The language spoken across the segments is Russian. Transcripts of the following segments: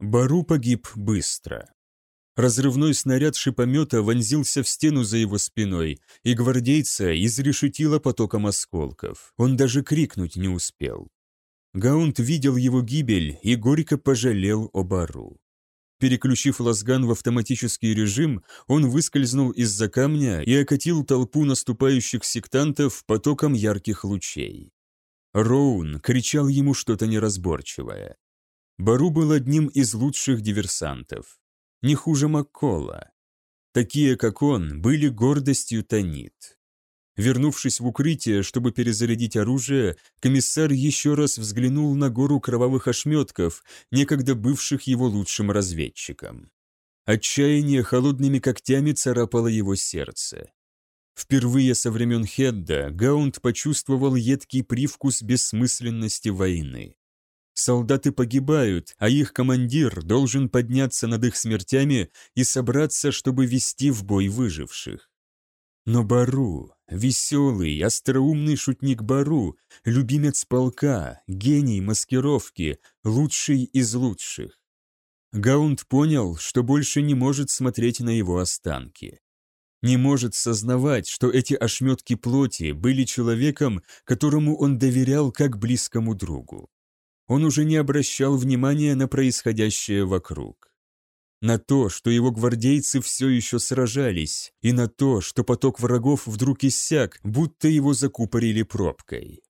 Бару погиб быстро. Разрывной снаряд шипомета вонзился в стену за его спиной, и гвардейца изрешетило потоком осколков. Он даже крикнуть не успел. Гаунт видел его гибель и горько пожалел о Бару. Переключив лазган в автоматический режим, он выскользнул из-за камня и окатил толпу наступающих сектантов потоком ярких лучей. Роун кричал ему что-то неразборчивое. Бару был одним из лучших диверсантов. Не хуже Маккола. Такие, как он, были гордостью Танит. Вернувшись в укрытие, чтобы перезарядить оружие, комиссар еще раз взглянул на гору кровавых ошметков, некогда бывших его лучшим разведчиком. Отчаяние холодными когтями царапало его сердце. Впервые со времен Хедда Гаунд почувствовал едкий привкус бессмысленности войны. Солдаты погибают, а их командир должен подняться над их смертями и собраться, чтобы вести в бой выживших. Но Бару, веселый, остроумный шутник Бару, любимец полка, гений маскировки, лучший из лучших. Гаунд понял, что больше не может смотреть на его останки. Не может сознавать, что эти ошметки плоти были человеком, которому он доверял как близкому другу. Он уже не обращал внимания на происходящее вокруг на то, что его гвардейцы все еще сражались, и на то, что поток врагов вдруг иссяк, будто его закупорили пробкой.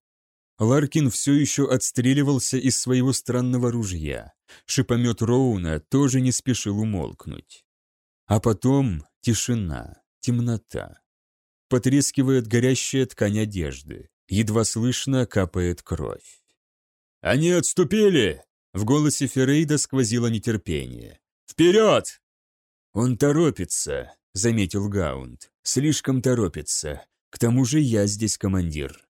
Ларкин все еще отстреливался из своего странного ружья. Шипомет Роуна тоже не спешил умолкнуть. А потом тишина, темнота. Потрескивает горящая ткань одежды. Едва слышно капает кровь. «Они отступили!» В голосе Феррейда сквозило нетерпение. Вперед!» «Он торопится», — заметил Гаунд. «Слишком торопится. К тому же я здесь командир».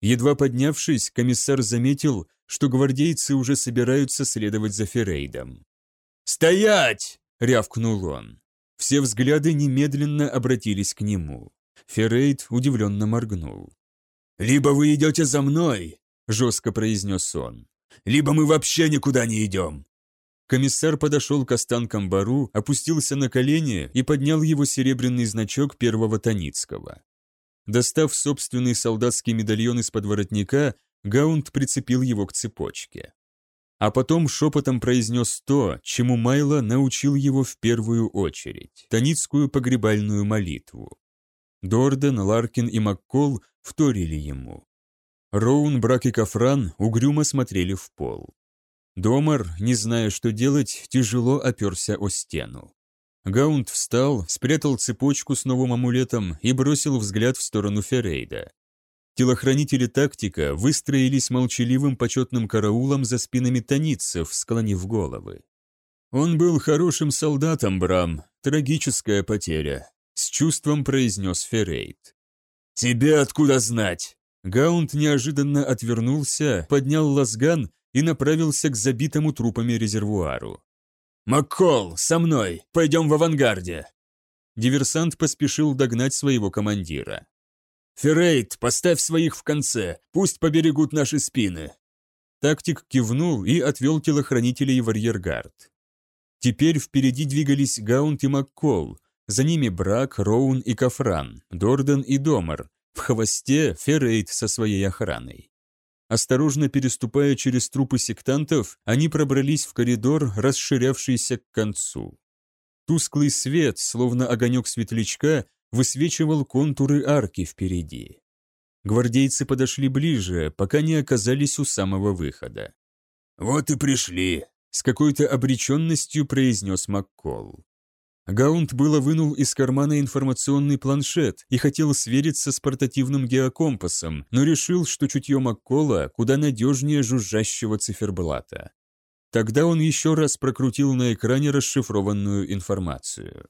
Едва поднявшись, комиссар заметил, что гвардейцы уже собираются следовать за Феррейдом. «Стоять!» — рявкнул он. Все взгляды немедленно обратились к нему. Феррейд удивленно моргнул. «Либо вы идете за мной», — жестко произнес он, «либо мы вообще никуда не идем. Комиссар подошел к останкам Бару, опустился на колени и поднял его серебряный значок первого Таницкого. Достав собственный солдатский медальон из-под воротника, Гаунд прицепил его к цепочке. А потом шепотом произнес то, чему Майло научил его в первую очередь – таницкую погребальную молитву. Дорден, Ларкин и Маккол вторили ему. Роун, Брак и Кафран угрюмо смотрели в пол. Домар, не зная, что делать, тяжело оперся о стену. Гаунд встал, спрятал цепочку с новым амулетом и бросил взгляд в сторону Феррейда. Телохранители тактика выстроились молчаливым почетным караулом за спинами таницев, склонив головы. «Он был хорошим солдатом, Брам. Трагическая потеря», — с чувством произнес Феррейд. «Тебе откуда знать?» Гаунд неожиданно отвернулся, поднял лазган и направился к забитому трупами резервуару. «Маккол, со мной! Пойдем в авангарде!» Диверсант поспешил догнать своего командира. «Феррейт, поставь своих в конце, пусть поберегут наши спины!» Тактик кивнул и отвел телохранителей в арьергард. Теперь впереди двигались Гаунт и Маккол, за ними Брак, Роун и Кафран, Дорден и Домар, в хвосте Феррейт со своей охраной. Осторожно переступая через трупы сектантов, они пробрались в коридор, расширявшийся к концу. Тусклый свет, словно огонек светлячка, высвечивал контуры арки впереди. Гвардейцы подошли ближе, пока не оказались у самого выхода. «Вот и пришли», — с какой-то обреченностью произнес Маккол. Гаунт было вынул из кармана информационный планшет и хотел свериться с портативным геокомпасом, но решил, что чутье Маккола куда надежнее жужжащего циферблата. Тогда он еще раз прокрутил на экране расшифрованную информацию.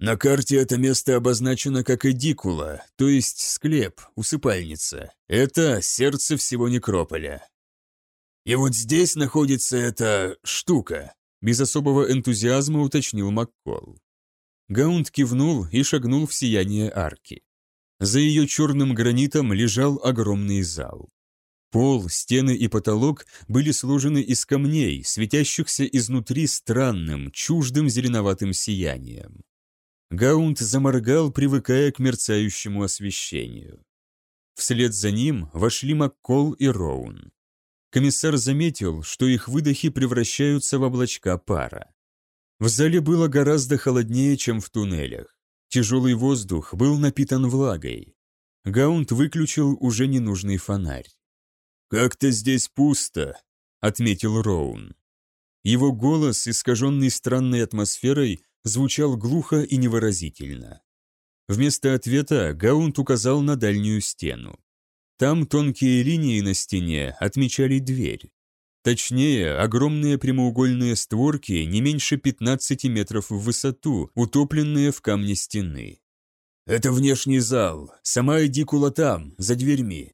На карте это место обозначено как Эдикула, то есть склеп, усыпальница. Это сердце всего некрополя. И вот здесь находится эта штука, без особого энтузиазма уточнил Маккол. Гаунд кивнул и шагнул в сияние арки. За ее черным гранитом лежал огромный зал. Пол, стены и потолок были сложены из камней, светящихся изнутри странным, чуждым зеленоватым сиянием. Гаунт заморгал, привыкая к мерцающему освещению. Вслед за ним вошли Маккол и Роун. Комиссар заметил, что их выдохи превращаются в облачка пара. В зале было гораздо холоднее, чем в туннелях. Тяжелый воздух был напитан влагой. Гаунт выключил уже ненужный фонарь. «Как-то здесь пусто», — отметил Роун. Его голос, искаженный странной атмосферой, звучал глухо и невыразительно. Вместо ответа Гаунт указал на дальнюю стену. Там тонкие линии на стене отмечали дверь. Точнее, огромные прямоугольные створки не меньше 15 метров в высоту, утопленные в камне стены. «Это внешний зал. Сама Эдикула там, за дверьми.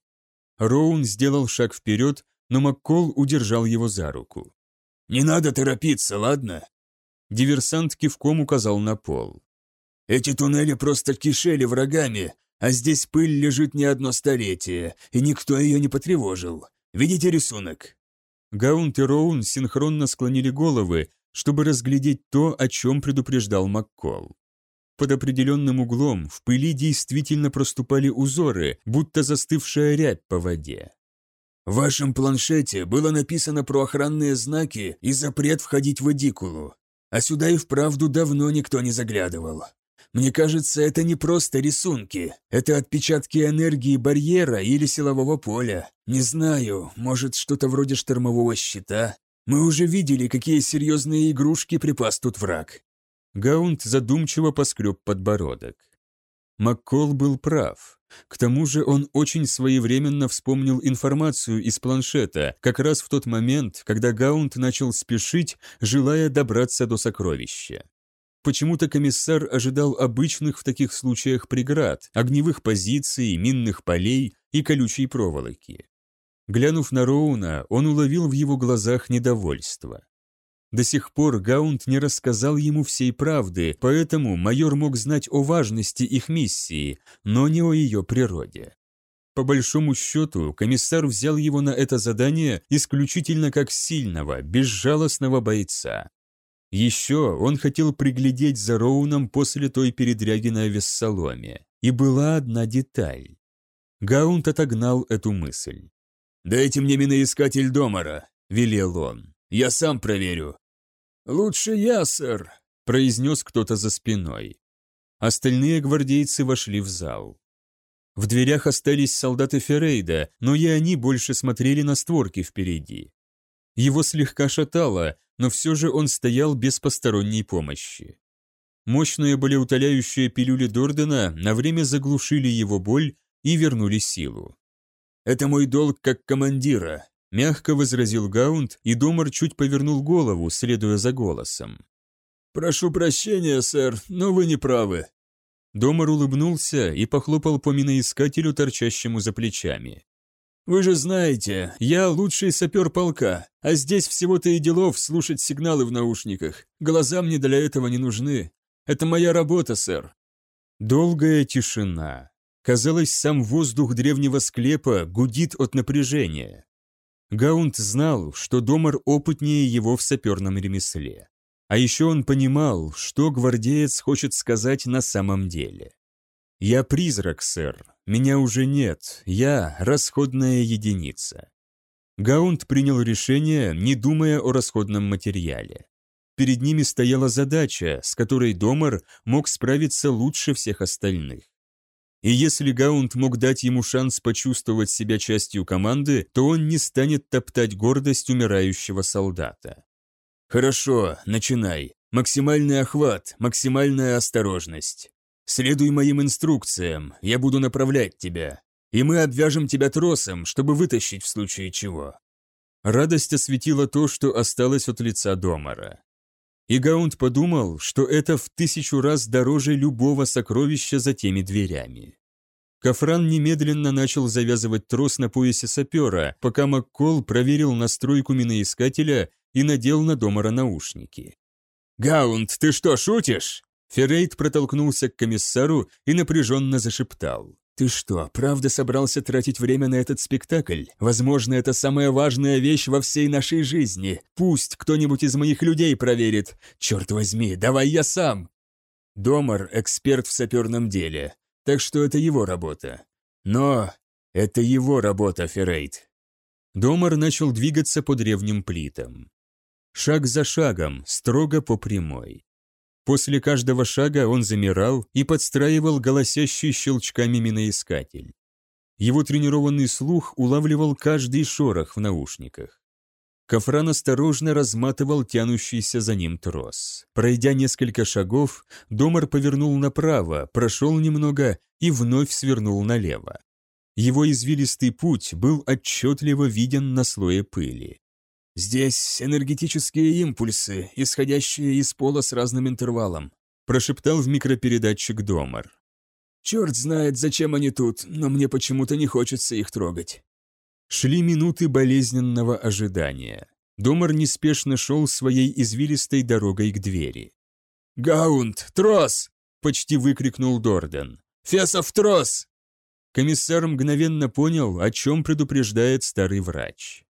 Роун сделал шаг вперед, но Маккол удержал его за руку. «Не надо торопиться, ладно?» Диверсант кивком указал на пол. «Эти туннели просто кишели врагами, а здесь пыль лежит не одно столетие, и никто ее не потревожил. Видите рисунок?» Гаунт и Роун синхронно склонили головы, чтобы разглядеть то, о чем предупреждал Маккол. Под определенным углом в пыли действительно проступали узоры, будто застывшая рябь по воде. В вашем планшете было написано про охранные знаки и запрет входить в Эдикулу, а сюда и вправду давно никто не заглядывал. Мне кажется, это не просто рисунки, это отпечатки энергии барьера или силового поля. Не знаю, может, что-то вроде штормового щита. Мы уже видели, какие серьезные игрушки припас тут враг. Гаунт задумчиво поскреб подбородок. Маккол был прав. К тому же он очень своевременно вспомнил информацию из планшета, как раз в тот момент, когда Гаунт начал спешить, желая добраться до сокровища. Почему-то комиссар ожидал обычных в таких случаях преград, огневых позиций, минных полей и колючей проволоки. Глянув на Роуна, он уловил в его глазах недовольство. До сих пор Гаунт не рассказал ему всей правды, поэтому майор мог знать о важности их миссии, но не о ее природе. По большому счету, комиссар взял его на это задание исключительно как сильного, безжалостного бойца. Еще он хотел приглядеть за Роуном после той передряги на Вессаломе. И была одна деталь. Гаунт отогнал эту мысль. «Дайте мне миноискатель Домара», — велел он. Я сам проверю». «Лучше я, сэр», — произнес кто-то за спиной. Остальные гвардейцы вошли в зал. В дверях остались солдаты Феррейда, но и они больше смотрели на створки впереди. Его слегка шатало, но все же он стоял без посторонней помощи. Мощные болеутоляющие пилюли Дордена на время заглушили его боль и вернули силу. «Это мой долг как командира», Мягко возразил Гаунд, и Домар чуть повернул голову, следуя за голосом. «Прошу прощения, сэр, но вы не правы». Домар улыбнулся и похлопал по миноискателю, торчащему за плечами. «Вы же знаете, я лучший сапер полка, а здесь всего-то и делов слушать сигналы в наушниках. Глаза мне для этого не нужны. Это моя работа, сэр». Долгая тишина. Казалось, сам воздух древнего склепа гудит от напряжения. Гаунт знал, что Домар опытнее его в саперном ремесле. А еще он понимал, что гвардеец хочет сказать на самом деле. «Я призрак, сэр. Меня уже нет. Я – расходная единица». Гаунт принял решение, не думая о расходном материале. Перед ними стояла задача, с которой Домар мог справиться лучше всех остальных. И если Гаунт мог дать ему шанс почувствовать себя частью команды, то он не станет топтать гордость умирающего солдата. «Хорошо, начинай. Максимальный охват, максимальная осторожность. Следуй моим инструкциям, я буду направлять тебя. И мы обвяжем тебя тросом, чтобы вытащить в случае чего». Радость осветила то, что осталось от лица Домара. И Гаунд подумал, что это в тысячу раз дороже любого сокровища за теми дверями. Кафран немедленно начал завязывать трос на поясе сапера, пока Маккол проверил настройку миноискателя и надел на Домара наушники. «Гаунд, ты что, шутишь?» Феррейт протолкнулся к комиссару и напряженно зашептал. «Ты что, правда собрался тратить время на этот спектакль? Возможно, это самая важная вещь во всей нашей жизни. Пусть кто-нибудь из моих людей проверит. Черт возьми, давай я сам!» Домар – эксперт в саперном деле, так что это его работа. Но это его работа, Феррейт. Домар начал двигаться по древним плитам. Шаг за шагом, строго по прямой. После каждого шага он замирал и подстраивал голосящий щелчками миноискатель. Его тренированный слух улавливал каждый шорох в наушниках. Кафран осторожно разматывал тянущийся за ним трос. Пройдя несколько шагов, Домар повернул направо, прошел немного и вновь свернул налево. Его извилистый путь был отчетливо виден на слое пыли. «Здесь энергетические импульсы, исходящие из пола с разным интервалом», прошептал в микропередатчик Домар. «Черт знает, зачем они тут, но мне почему-то не хочется их трогать». Шли минуты болезненного ожидания. Домар неспешно шел своей извилистой дорогой к двери. «Гаунд, трос!» – почти выкрикнул Дорден. «Фесов трос!» Комиссар мгновенно понял, о чем предупреждает старый врач.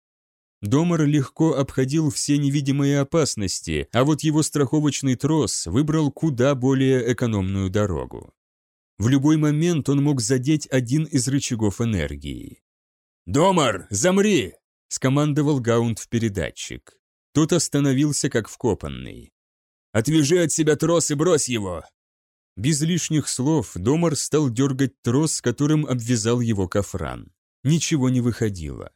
Домар легко обходил все невидимые опасности, а вот его страховочный трос выбрал куда более экономную дорогу. В любой момент он мог задеть один из рычагов энергии. «Домар, замри!» – скомандовал Гаунд в передатчик. Тот остановился как вкопанный. «Отвяжи от себя трос и брось его!» Без лишних слов Домар стал дергать трос, которым обвязал его кафран. Ничего не выходило.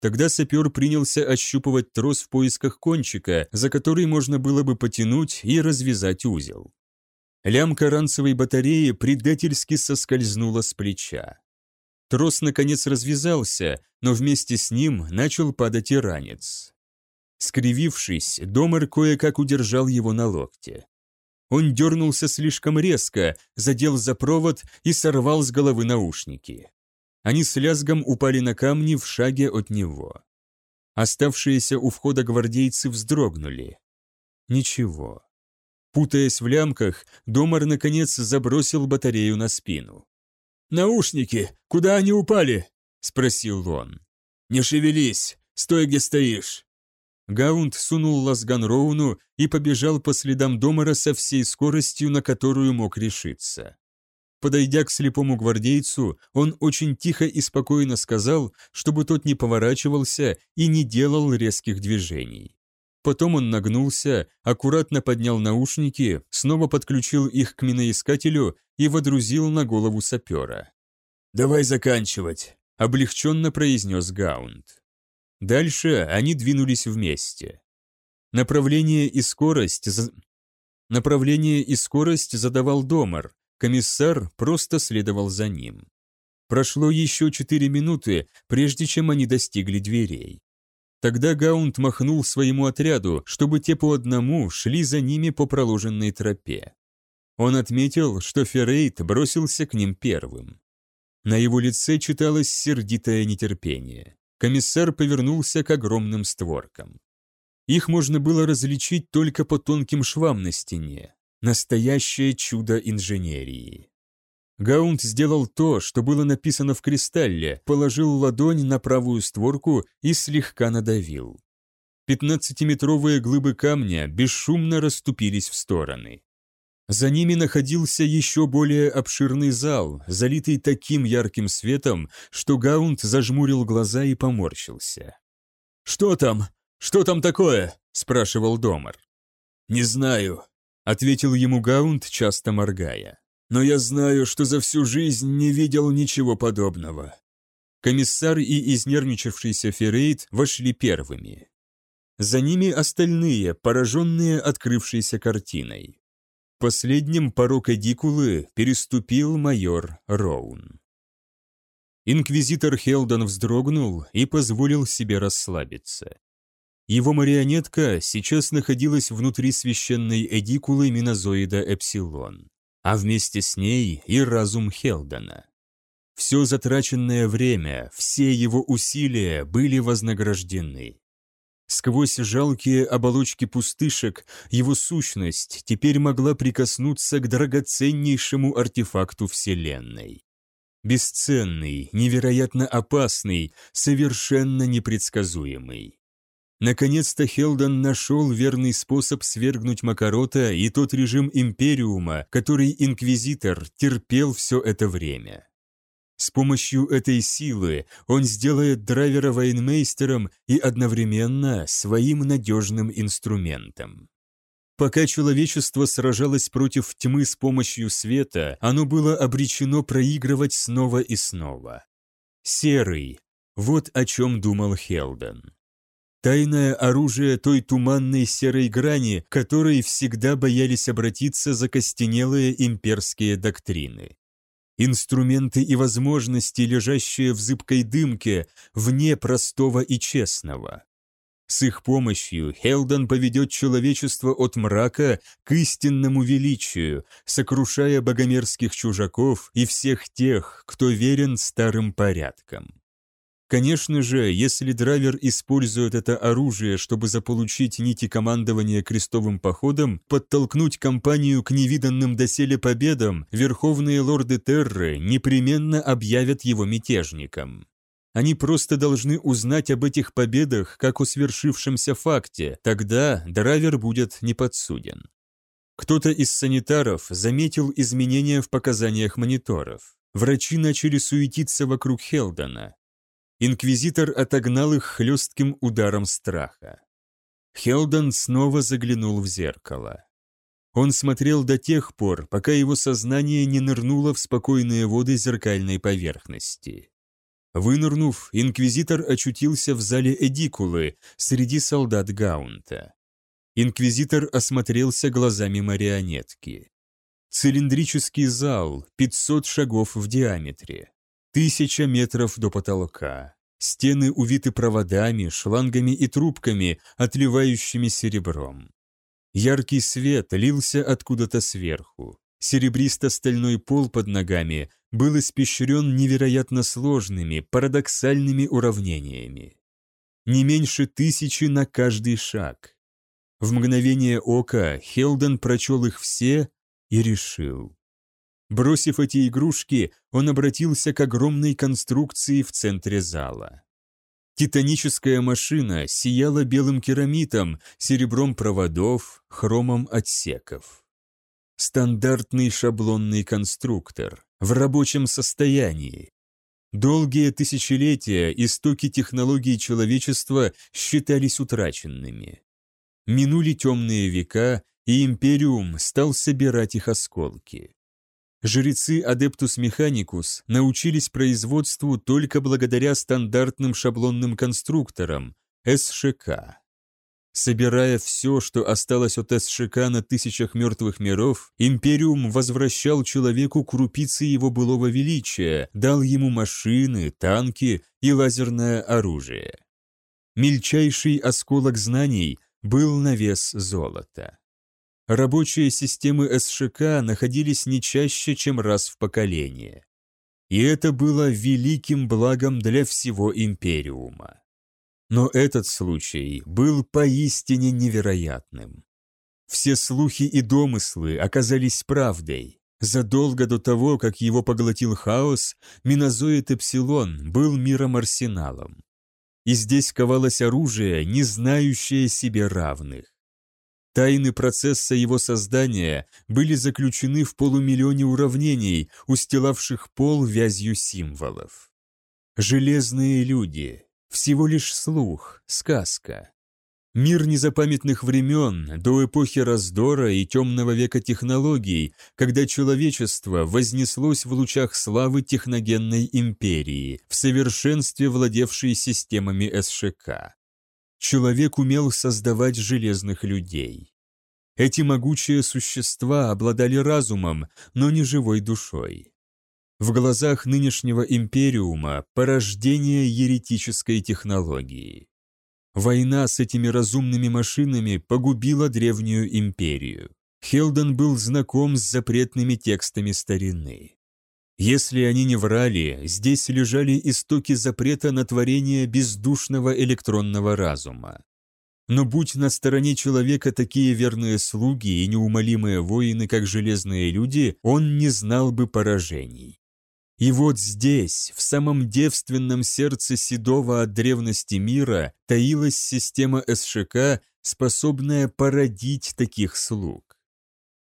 Тогда сапер принялся ощупывать трос в поисках кончика, за который можно было бы потянуть и развязать узел. Лямка ранцевой батареи предательски соскользнула с плеча. Трос, наконец, развязался, но вместе с ним начал падать и ранец. Скривившись, Домер кое-как удержал его на локте. Он дернулся слишком резко, задел за провод и сорвал с головы наушники. Они с лязгом упали на камни в шаге от него. Оставшиеся у входа гвардейцы вздрогнули. Ничего. Путаясь в лямках, Домар наконец забросил батарею на спину. «Наушники! Куда они упали?» – спросил он. «Не шевелись! Стой, где стоишь!» Гаунд сунул лазган Роуну и побежал по следам Домара со всей скоростью, на которую мог решиться. Подойдя к слепому гвардейцу, он очень тихо и спокойно сказал, чтобы тот не поворачивался и не делал резких движений. Потом он нагнулся, аккуратно поднял наушники, снова подключил их к миноискателю и водрузил на голову сапера. «Давай заканчивать», — облегченно произнес Гаунд. Дальше они двинулись вместе. Направление и скорость... Направление и скорость задавал Домар, Комиссар просто следовал за ним. Прошло еще четыре минуты, прежде чем они достигли дверей. Тогда Гаунд махнул своему отряду, чтобы те по одному шли за ними по проложенной тропе. Он отметил, что Феррейт бросился к ним первым. На его лице читалось сердитое нетерпение. Комиссар повернулся к огромным створкам. Их можно было различить только по тонким швам на стене. Настоящее чудо инженерии. Гаунд сделал то, что было написано в кристалле, положил ладонь на правую створку и слегка надавил. Пятнадцатиметровые глыбы камня бесшумно расступились в стороны. За ними находился еще более обширный зал, залитый таким ярким светом, что Гаунд зажмурил глаза и поморщился. «Что там? Что там такое?» – спрашивал Домар. «Не знаю», ответил ему Гаунд, часто моргая. «Но я знаю, что за всю жизнь не видел ничего подобного». Комиссар и изнервничавшийся Феррейт вошли первыми. За ними остальные, пораженные открывшейся картиной. Последним порог Эдикулы переступил майор Роун. Инквизитор Хелдон вздрогнул и позволил себе расслабиться. Его марионетка сейчас находилась внутри священной эдикулы минозоида Эпсилон, а вместе с ней и разум Хелдона. Все затраченное время, все его усилия были вознаграждены. Сквозь жалкие оболочки пустышек его сущность теперь могла прикоснуться к драгоценнейшему артефакту Вселенной. Бесценный, невероятно опасный, совершенно непредсказуемый. Наконец-то Хелдон нашел верный способ свергнуть Макарота и тот режим Империума, который Инквизитор терпел все это время. С помощью этой силы он сделает драйвера военмейстером и одновременно своим надежным инструментом. Пока человечество сражалось против тьмы с помощью света, оно было обречено проигрывать снова и снова. Серый. Вот о чем думал Хелден. Тайное оружие той туманной серой грани, которой всегда боялись обратиться закостенелые имперские доктрины. Инструменты и возможности, лежащие в зыбкой дымке, вне простого и честного. С их помощью Хелдон поведет человечество от мрака к истинному величию, сокрушая богомерзких чужаков и всех тех, кто верен старым порядкам. Конечно же, если драйвер использует это оружие, чтобы заполучить нити командования крестовым походом, подтолкнуть компанию к невиданным доселе победам, верховные лорды Терры непременно объявят его мятежником. Они просто должны узнать об этих победах как о свершившемся факте, тогда драйвер будет неподсуден. Кто-то из санитаров заметил изменения в показаниях мониторов. Врачи начали суетиться вокруг Хелдона. Инквизитор отогнал их хлестким ударом страха. Хелдон снова заглянул в зеркало. Он смотрел до тех пор, пока его сознание не нырнуло в спокойные воды зеркальной поверхности. Вынырнув, инквизитор очутился в зале Эдикулы среди солдат Гаунта. Инквизитор осмотрелся глазами марионетки. Цилиндрический зал, 500 шагов в диаметре. Тысяча метров до потолка. Стены увиты проводами, шлангами и трубками, отливающими серебром. Яркий свет лился откуда-то сверху. Серебристо-стальной пол под ногами был испещрен невероятно сложными, парадоксальными уравнениями. Не меньше тысячи на каждый шаг. В мгновение ока Хелден прочел их все и решил. Бросив эти игрушки, он обратился к огромной конструкции в центре зала. Титаническая машина сияла белым керамитом, серебром проводов, хромом отсеков. Стандартный шаблонный конструктор, в рабочем состоянии. Долгие тысячелетия истоки технологий человечества считались утраченными. Минули темные века, и Империум стал собирать их осколки. Жрецы Адептус Механикус научились производству только благодаря стандартным шаблонным конструкторам СШК. Собирая все, что осталось от СШК на тысячах мертвых миров, Империум возвращал человеку крупицы его былого величия, дал ему машины, танки и лазерное оружие. Мельчайший осколок знаний был на вес золота. Рабочие системы СШК находились не чаще, чем раз в поколение. И это было великим благом для всего Империума. Но этот случай был поистине невероятным. Все слухи и домыслы оказались правдой. Задолго до того, как его поглотил хаос, Минозоид Эпсилон был миром-арсеналом. И здесь ковалось оружие, не знающее себе равных. Тайны процесса его создания были заключены в полумиллионе уравнений, устилавших пол вязью символов. Железные люди. Всего лишь слух, сказка. Мир незапамятных времен, до эпохи раздора и темного века технологий, когда человечество вознеслось в лучах славы техногенной империи, в совершенстве владевшей системами СШК. Человек умел создавать железных людей. Эти могучие существа обладали разумом, но не живой душой. В глазах нынешнего империума порождение еретической технологии. Война с этими разумными машинами погубила древнюю империю. Хелден был знаком с запретными текстами старины. Если они не врали, здесь лежали истоки запрета на творение бездушного электронного разума. Но будь на стороне человека такие верные слуги и неумолимые воины, как железные люди, он не знал бы поражений. И вот здесь, в самом девственном сердце седого от древности мира, таилась система СШК, способная породить таких слуг.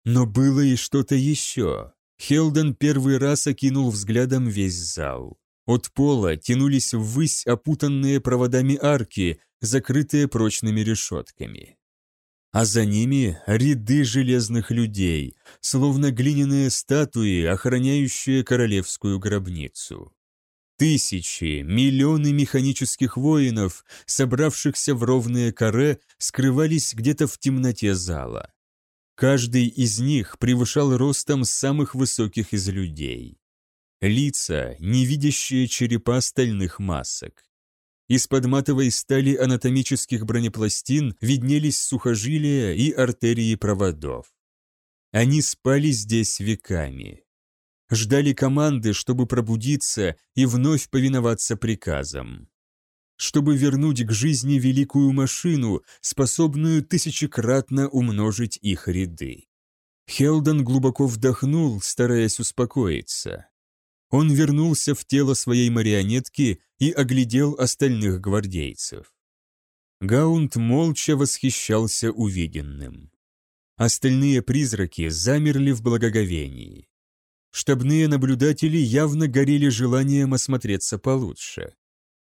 Но было и что-то еще. Хелден первый раз окинул взглядом весь зал. От пола тянулись ввысь опутанные проводами арки, закрытые прочными решетками. А за ними ряды железных людей, словно глиняные статуи, охраняющие королевскую гробницу. Тысячи, миллионы механических воинов, собравшихся в ровные каре, скрывались где-то в темноте зала. Каждый из них превышал ростом самых высоких из людей. Лица, невидящие черепа стальных масок. Из-под матовой стали анатомических бронепластин виднелись сухожилия и артерии проводов. Они спали здесь веками. Ждали команды, чтобы пробудиться и вновь повиноваться приказам. Чтобы вернуть к жизни великую машину, способную тысячекратно умножить их ряды. Хелдон глубоко вдохнул, стараясь успокоиться. Он вернулся в тело своей марионетки и оглядел остальных гвардейцев. Гаунт молча восхищался увиденным. Остальные призраки замерли в благоговении. Штабные наблюдатели явно горели желанием осмотреться получше.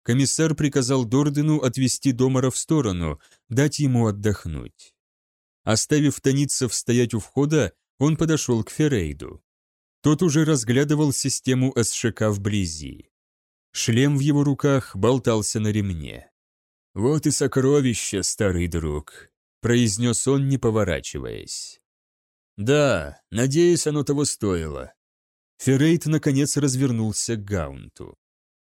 Комиссар приказал Дордену отвести Домара в сторону, дать ему отдохнуть. Оставив Таницев стоять у входа, он подошел к Ферейду. Тот уже разглядывал систему СШК вблизи. Шлем в его руках болтался на ремне. «Вот и сокровище, старый друг», — произнес он, не поворачиваясь. «Да, надеюсь, оно того стоило». Феррейт, наконец, развернулся к Гаунту.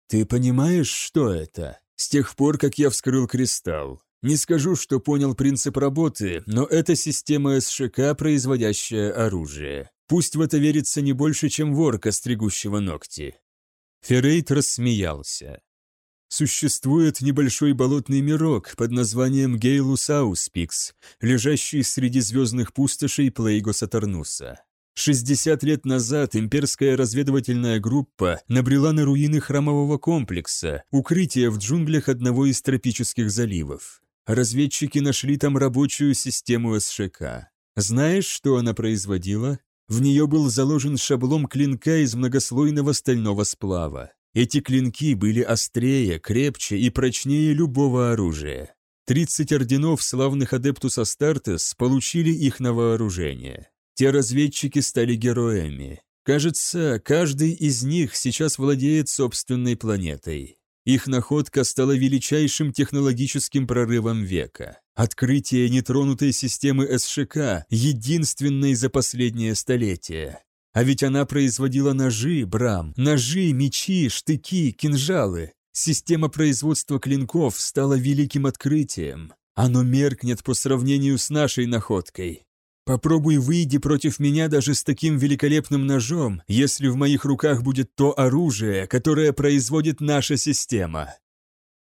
«Ты понимаешь, что это? С тех пор, как я вскрыл кристалл. Не скажу, что понял принцип работы, но это система СШК, производящая оружие. Пусть в это верится не больше, чем ворка, стригущего ногти. Феррейт рассмеялся. Существует небольшой болотный мирок под названием Гейлус Ауспикс, лежащий среди звездных пустошей Плейго Сатарнуса. 60 лет назад имперская разведывательная группа набрела на руины храмового комплекса, укрытие в джунглях одного из тропических заливов. Разведчики нашли там рабочую систему СШК. Знаешь, что она производила? В нее был заложен шаблон клинка из многослойного стального сплава. Эти клинки были острее, крепче и прочнее любого оружия. 30 орденов славных адептус Астартес получили их на вооружение. Те разведчики стали героями. Кажется, каждый из них сейчас владеет собственной планетой. Их находка стала величайшим технологическим прорывом века. Открытие нетронутой системы СШК, единственной за последнее столетие. А ведь она производила ножи, брам, ножи, мечи, штыки, кинжалы. Система производства клинков стала великим открытием. Оно меркнет по сравнению с нашей находкой. Попробуй выйди против меня даже с таким великолепным ножом, если в моих руках будет то оружие, которое производит наша система.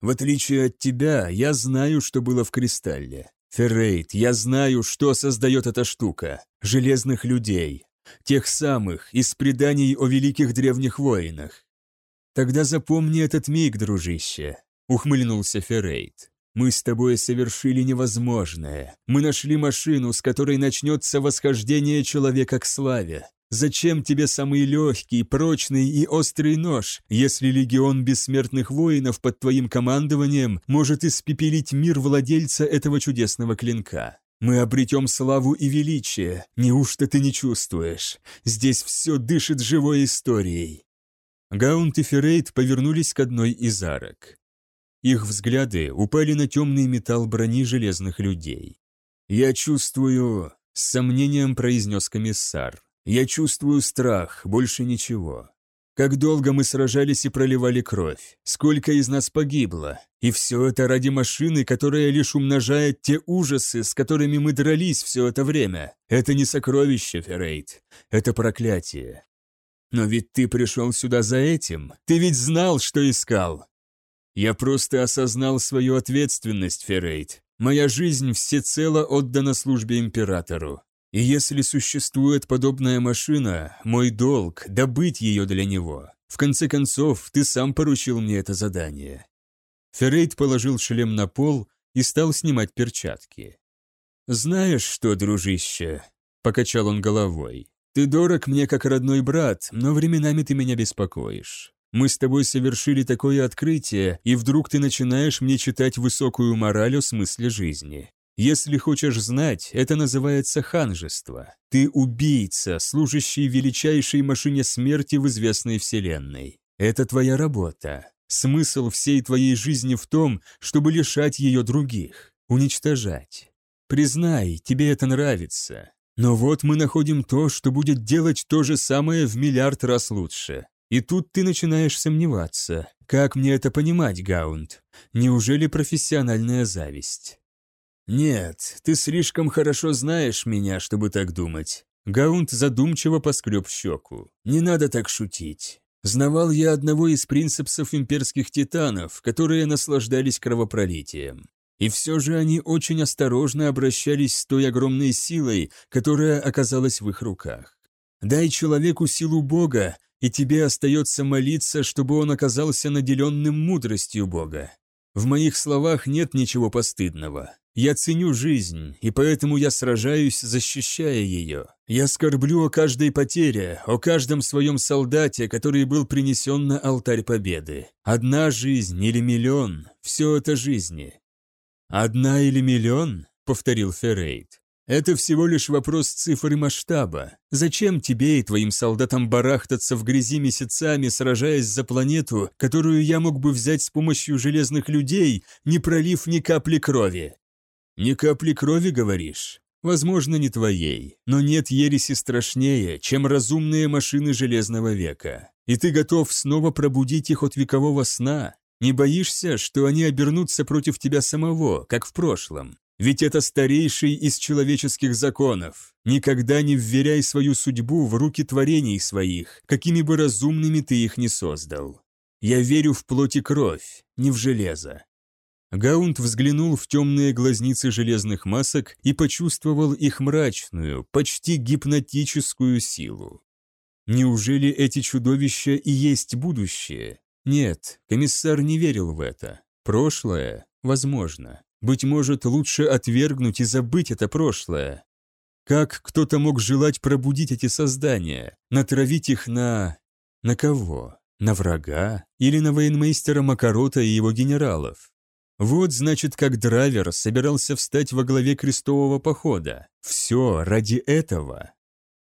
В отличие от тебя, я знаю, что было в кристалле. Феррейт, я знаю, что создает эта штука. Железных людей. Тех самых, из преданий о великих древних воинах. Тогда запомни этот миг, дружище, ухмыльнулся Феррейт. Мы с тобой совершили невозможное. Мы нашли машину, с которой начнется восхождение человека к славе. Зачем тебе самый легкий, прочный и острый нож, если легион бессмертных воинов под твоим командованием может испепелить мир владельца этого чудесного клинка? Мы обретем славу и величие. Неужто ты не чувствуешь? Здесь все дышит живой историей. Гаунт и Феррейт повернулись к одной из арок. Их взгляды упали на темный металл брони железных людей. «Я чувствую...» — с сомнением произнес комиссар. «Я чувствую страх, больше ничего. Как долго мы сражались и проливали кровь, сколько из нас погибло, и все это ради машины, которая лишь умножает те ужасы, с которыми мы дрались все это время. Это не сокровище, Феррейт, это проклятие. Но ведь ты пришел сюда за этим, ты ведь знал, что искал. Я просто осознал свою ответственность, Феррейт. Моя жизнь всецело отдана службе императору. И если существует подобная машина, мой долг – добыть ее для него. В конце концов, ты сам поручил мне это задание». Феррейт положил шлем на пол и стал снимать перчатки. «Знаешь что, дружище?» – покачал он головой. «Ты дорог мне как родной брат, но временами ты меня беспокоишь. Мы с тобой совершили такое открытие, и вдруг ты начинаешь мне читать высокую мораль о смысле жизни. Если хочешь знать, это называется ханжество. Ты убийца, служащий величайшей машине смерти в известной вселенной. Это твоя работа. Смысл всей твоей жизни в том, чтобы лишать ее других, уничтожать. Признай, тебе это нравится. Но вот мы находим то, что будет делать то же самое в миллиард раз лучше. И тут ты начинаешь сомневаться. Как мне это понимать, Гаунд? Неужели профессиональная зависть? «Нет, ты слишком хорошо знаешь меня, чтобы так думать». Гаунт задумчиво поскреб щеку. «Не надо так шутить. Знавал я одного из принципсов имперских титанов, которые наслаждались кровопролитием. И все же они очень осторожно обращались с той огромной силой, которая оказалась в их руках. Дай человеку силу Бога, и тебе остается молиться, чтобы он оказался наделенным мудростью Бога. В моих словах нет ничего постыдного. Я ценю жизнь, и поэтому я сражаюсь, защищая ее. Я скорблю о каждой потере, о каждом своем солдате, который был принесен на алтарь победы. Одна жизнь или миллион – все это жизни. «Одна или миллион?» – повторил Феррейт. «Это всего лишь вопрос цифр и масштаба. Зачем тебе и твоим солдатам барахтаться в грязи месяцами, сражаясь за планету, которую я мог бы взять с помощью железных людей, не пролив ни капли крови? «Ни капли крови, говоришь? Возможно, не твоей, но нет ереси страшнее, чем разумные машины Железного века. И ты готов снова пробудить их от векового сна? Не боишься, что они обернутся против тебя самого, как в прошлом? Ведь это старейший из человеческих законов. Никогда не вверяй свою судьбу в руки творений своих, какими бы разумными ты их не создал. Я верю в плоть и кровь, не в железо. Гаунт взглянул в темные глазницы железных масок и почувствовал их мрачную, почти гипнотическую силу. Неужели эти чудовища и есть будущее? Нет, комиссар не верил в это. Прошлое? Возможно. Быть может, лучше отвергнуть и забыть это прошлое. Как кто-то мог желать пробудить эти создания, натравить их на... На кого? На врага? Или на военмейстера Макарота и его генералов? Вот, значит, как драйвер собирался встать во главе крестового похода. Все ради этого.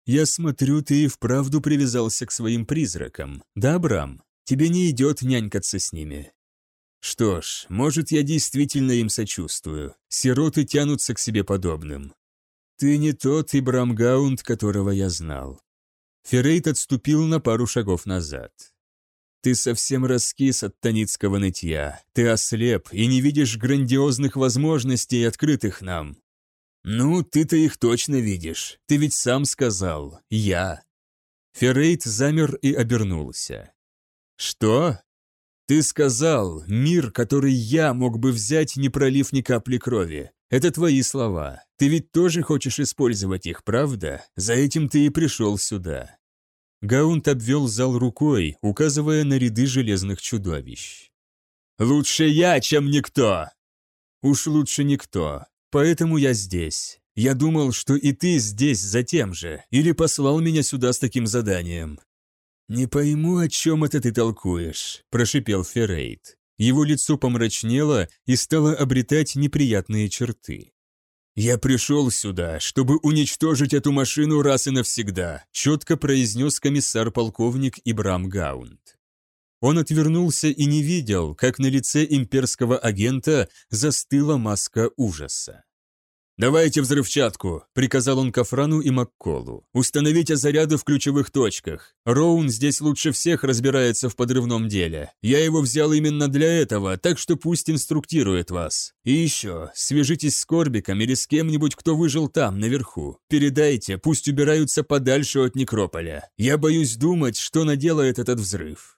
Я смотрю, ты и вправду привязался к своим призракам. Да, Абрам? Тебе не идет нянькаться с ними. Что ж, может, я действительно им сочувствую. Сироты тянутся к себе подобным. Ты не тот Ибрам Гаунд, которого я знал. Феррейт отступил на пару шагов назад. Ты совсем раскис от таницкого нытья. Ты ослеп и не видишь грандиозных возможностей, открытых нам. Ну, ты-то их точно видишь. Ты ведь сам сказал. Я. Феррейт замер и обернулся. Что? Ты сказал, мир, который я мог бы взять, не пролив ни капли крови. Это твои слова. Ты ведь тоже хочешь использовать их, правда? За этим ты и пришел сюда. Гаунт обвел зал рукой, указывая на ряды железных чудовищ. «Лучше я, чем никто!» «Уж лучше никто. Поэтому я здесь. Я думал, что и ты здесь за тем же, или послал меня сюда с таким заданием». «Не пойму, о чем это ты толкуешь», – прошипел Феррейт. Его лицо помрачнело и стало обретать неприятные черты. «Я пришел сюда, чтобы уничтожить эту машину раз и навсегда», четко произнес комиссар-полковник Ибрам Гаунд. Он отвернулся и не видел, как на лице имперского агента застыла маска ужаса. «Давайте взрывчатку», — приказал он Кафрану и Макколу. «Установите заряды в ключевых точках. Роун здесь лучше всех разбирается в подрывном деле. Я его взял именно для этого, так что пусть инструктирует вас. И еще, свяжитесь с Корбиком или с кем-нибудь, кто выжил там, наверху. Передайте, пусть убираются подальше от Некрополя. Я боюсь думать, что наделает этот взрыв».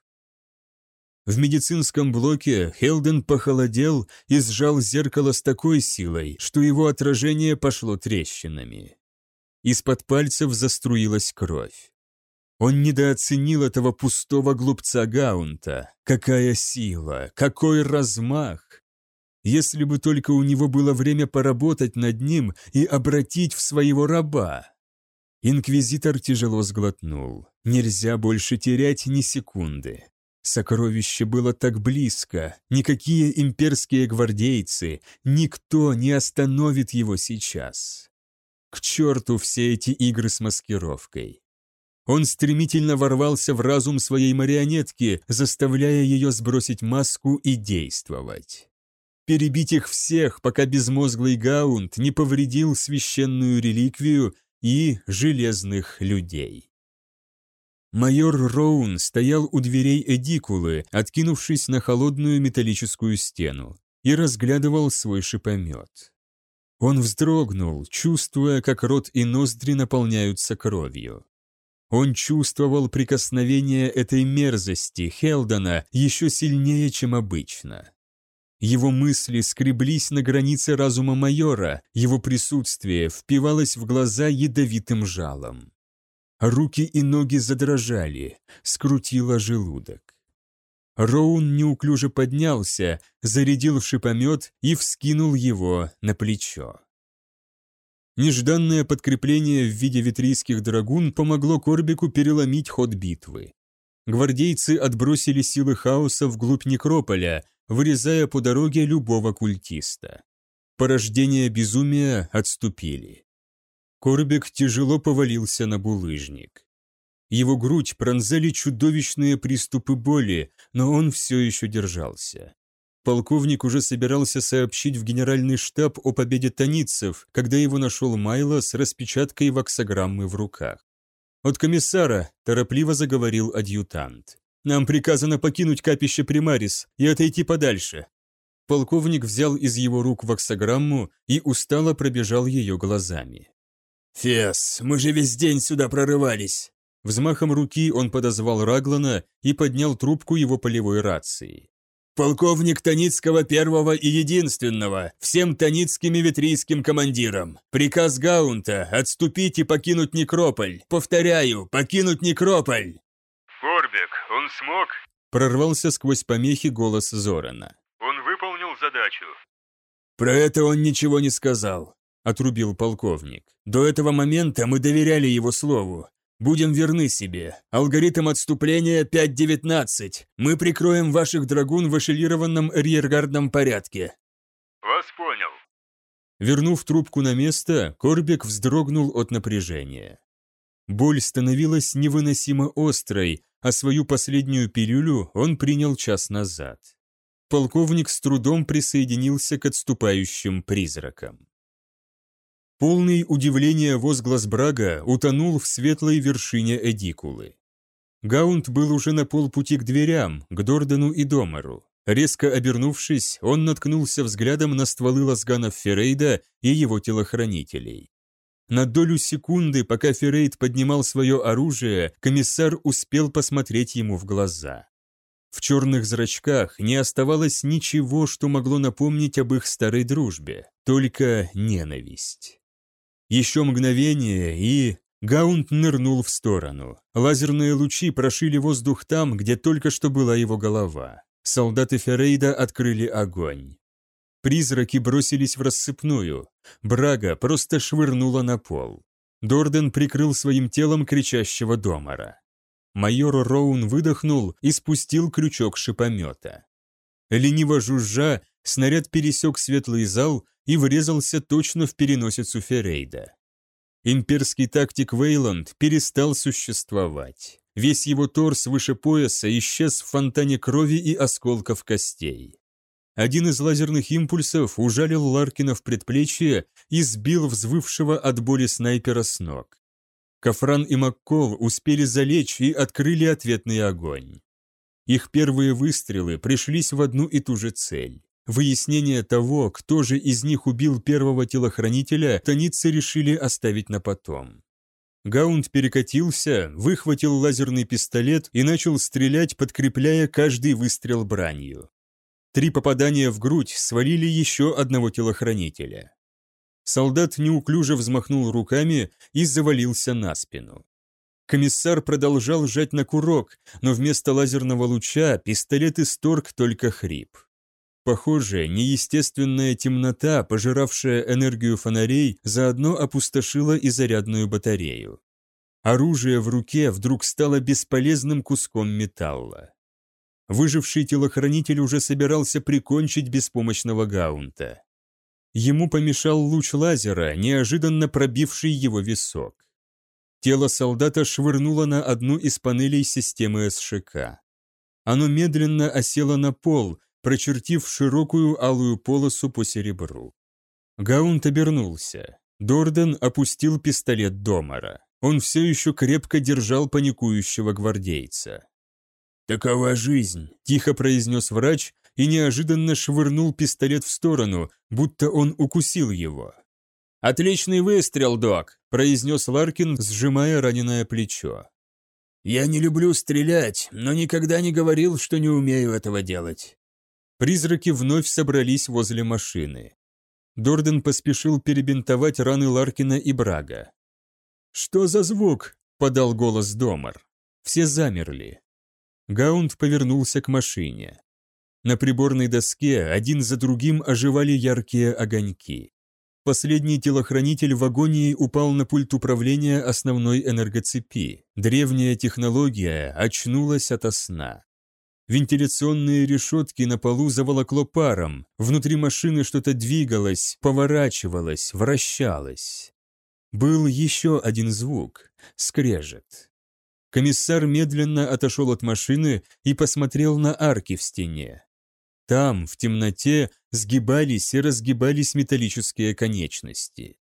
В медицинском блоке Хелден похолодел и сжал зеркало с такой силой, что его отражение пошло трещинами. Из-под пальцев заструилась кровь. Он недооценил этого пустого глупца Гаунта. Какая сила, какой размах! Если бы только у него было время поработать над ним и обратить в своего раба. Инквизитор тяжело сглотнул. Нельзя больше терять ни секунды. Сокровище было так близко, никакие имперские гвардейцы, никто не остановит его сейчас. К черту все эти игры с маскировкой. Он стремительно ворвался в разум своей марионетки, заставляя ее сбросить маску и действовать перебить их всех, пока безмозглый Гаунт не повредил священную реликвию и железных людей. Майор Роун стоял у дверей Эдикулы, откинувшись на холодную металлическую стену, и разглядывал свой шипомет. Он вздрогнул, чувствуя, как рот и ноздри наполняются кровью. Он чувствовал прикосновение этой мерзости Хелдона еще сильнее, чем обычно. Его мысли скреблись на границе разума майора, его присутствие впивалось в глаза ядовитым жалом. Руки и ноги задрожали, скрутило желудок. Роун неуклюже поднялся, зарядил шипомет и вскинул его на плечо. Нежданное подкрепление в виде ветрийских драгун помогло Корбику переломить ход битвы. Гвардейцы отбросили силы хаоса вглубь некрополя, вырезая по дороге любого культиста. Порождения безумия отступили. Корбек тяжело повалился на булыжник. Его грудь пронзали чудовищные приступы боли, но он все еще держался. Полковник уже собирался сообщить в генеральный штаб о победе таницев, когда его нашел Майло с распечаткой ваксограммы в руках. «От комиссара», – торопливо заговорил адъютант. Нам приказано покинуть капище Примарис и отойти подальше». Полковник взял из его рук ваксограмму и устало пробежал ее глазами. «Фес, мы же весь день сюда прорывались!» Взмахом руки он подозвал Раглана и поднял трубку его полевой рации. «Полковник Таницкого первого и единственного, всем таницким и ветрийским командирам. Приказ Гаунта – отступить и покинуть Некрополь. Повторяю, покинуть Некрополь!» «Корбек, он смог?» Прорвался сквозь помехи голос Зорана. «Он выполнил задачу?» «Про это он ничего не сказал», — отрубил полковник. «До этого момента мы доверяли его слову. Будем верны себе. Алгоритм отступления 5.19. Мы прикроем ваших драгун в эшелированном риергардном порядке». «Вас понял». Вернув трубку на место, Корбек вздрогнул от напряжения. Боль становилась невыносимо острой, а свою последнюю пилюлю он принял час назад. Полковник с трудом присоединился к отступающим призракам. Полный удивления возглас Брага утонул в светлой вершине Эдикулы. Гаунт был уже на полпути к дверям, к Дордену и Домару. Резко обернувшись, он наткнулся взглядом на стволы лазганов Ферейда и его телохранителей. На долю секунды, пока Феррейд поднимал свое оружие, комиссар успел посмотреть ему в глаза. В черных зрачках не оставалось ничего, что могло напомнить об их старой дружбе, только ненависть. Еще мгновение, и... Гаунт нырнул в сторону. Лазерные лучи прошили воздух там, где только что была его голова. Солдаты Феррейда открыли огонь. Призраки бросились в рассыпную. Брага просто швырнула на пол. Дорден прикрыл своим телом кричащего домара. Майор Роун выдохнул и спустил крючок шипомета. Лениво жужжа, снаряд пересек светлый зал и врезался точно в переносицу Феррейда. Имперский тактик Вейланд перестал существовать. Весь его торс выше пояса исчез в фонтане крови и осколков костей. Один из лазерных импульсов ужалил Ларкина в предплечье и сбил взвывшего от боли снайпера с ног. Кафран и Маккол успели залечь и открыли ответный огонь. Их первые выстрелы пришлись в одну и ту же цель. Выяснение того, кто же из них убил первого телохранителя, таницы решили оставить на потом. Гаунд перекатился, выхватил лазерный пистолет и начал стрелять, подкрепляя каждый выстрел бранью. Три попадания в грудь свалили еще одного телохранителя. Солдат неуклюже взмахнул руками и завалился на спину. Комиссар продолжал жать на курок, но вместо лазерного луча пистолет исторг только хрип. Похоже, неестественная темнота, пожиравшая энергию фонарей, заодно опустошила и зарядную батарею. Оружие в руке вдруг стало бесполезным куском металла. Выживший телохранитель уже собирался прикончить беспомощного гаунта. Ему помешал луч лазера, неожиданно пробивший его висок. Тело солдата швырнуло на одну из панелей системы СШК. Оно медленно осело на пол, прочертив широкую алую полосу по серебру. Гаунт обернулся. Дорден опустил пистолет Домара. Он все еще крепко держал паникующего гвардейца. «Такова жизнь», – тихо произнес врач и неожиданно швырнул пистолет в сторону, будто он укусил его. «Отличный выстрел, док!» – произнес Ларкин, сжимая раненое плечо. «Я не люблю стрелять, но никогда не говорил, что не умею этого делать». Призраки вновь собрались возле машины. Дорден поспешил перебинтовать раны Ларкина и Брага. «Что за звук?» – подал голос Домар. Все замерли. Гаунд повернулся к машине. На приборной доске один за другим оживали яркие огоньки. Последний телохранитель в агонии упал на пульт управления основной энергоцепи. Древняя технология очнулась ото сна. Вентиляционные решетки на полу заволокло паром, внутри машины что-то двигалось, поворачивалось, вращалось. Был еще один звук — скрежет. Комиссар медленно отошел от машины и посмотрел на арки в стене. Там, в темноте, сгибались и разгибались металлические конечности.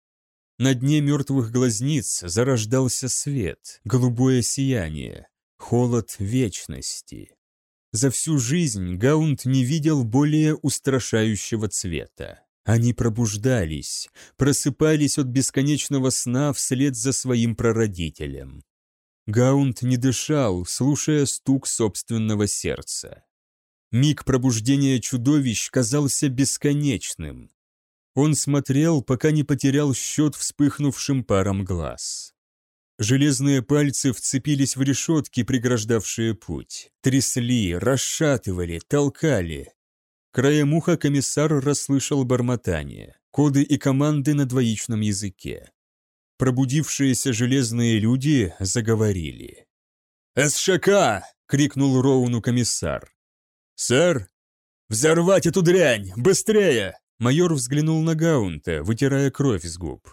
На дне мертвых глазниц зарождался свет, голубое сияние, холод вечности. За всю жизнь Гаунд не видел более устрашающего цвета. Они пробуждались, просыпались от бесконечного сна вслед за своим прародителем. Гаунд не дышал, слушая стук собственного сердца. Миг пробуждения чудовищ казался бесконечным. Он смотрел, пока не потерял счет вспыхнувшим паром глаз. Железные пальцы вцепились в решетки, преграждавшие путь. Трясли, расшатывали, толкали. Краем уха комиссар расслышал бормотание, коды и команды на двоичном языке. Пробудившиеся железные люди заговорили. «СШК!» — крикнул Роуну комиссар. «Сэр!» «Взорвать эту дрянь! Быстрее!» Майор взглянул на Гаунта, вытирая кровь из губ.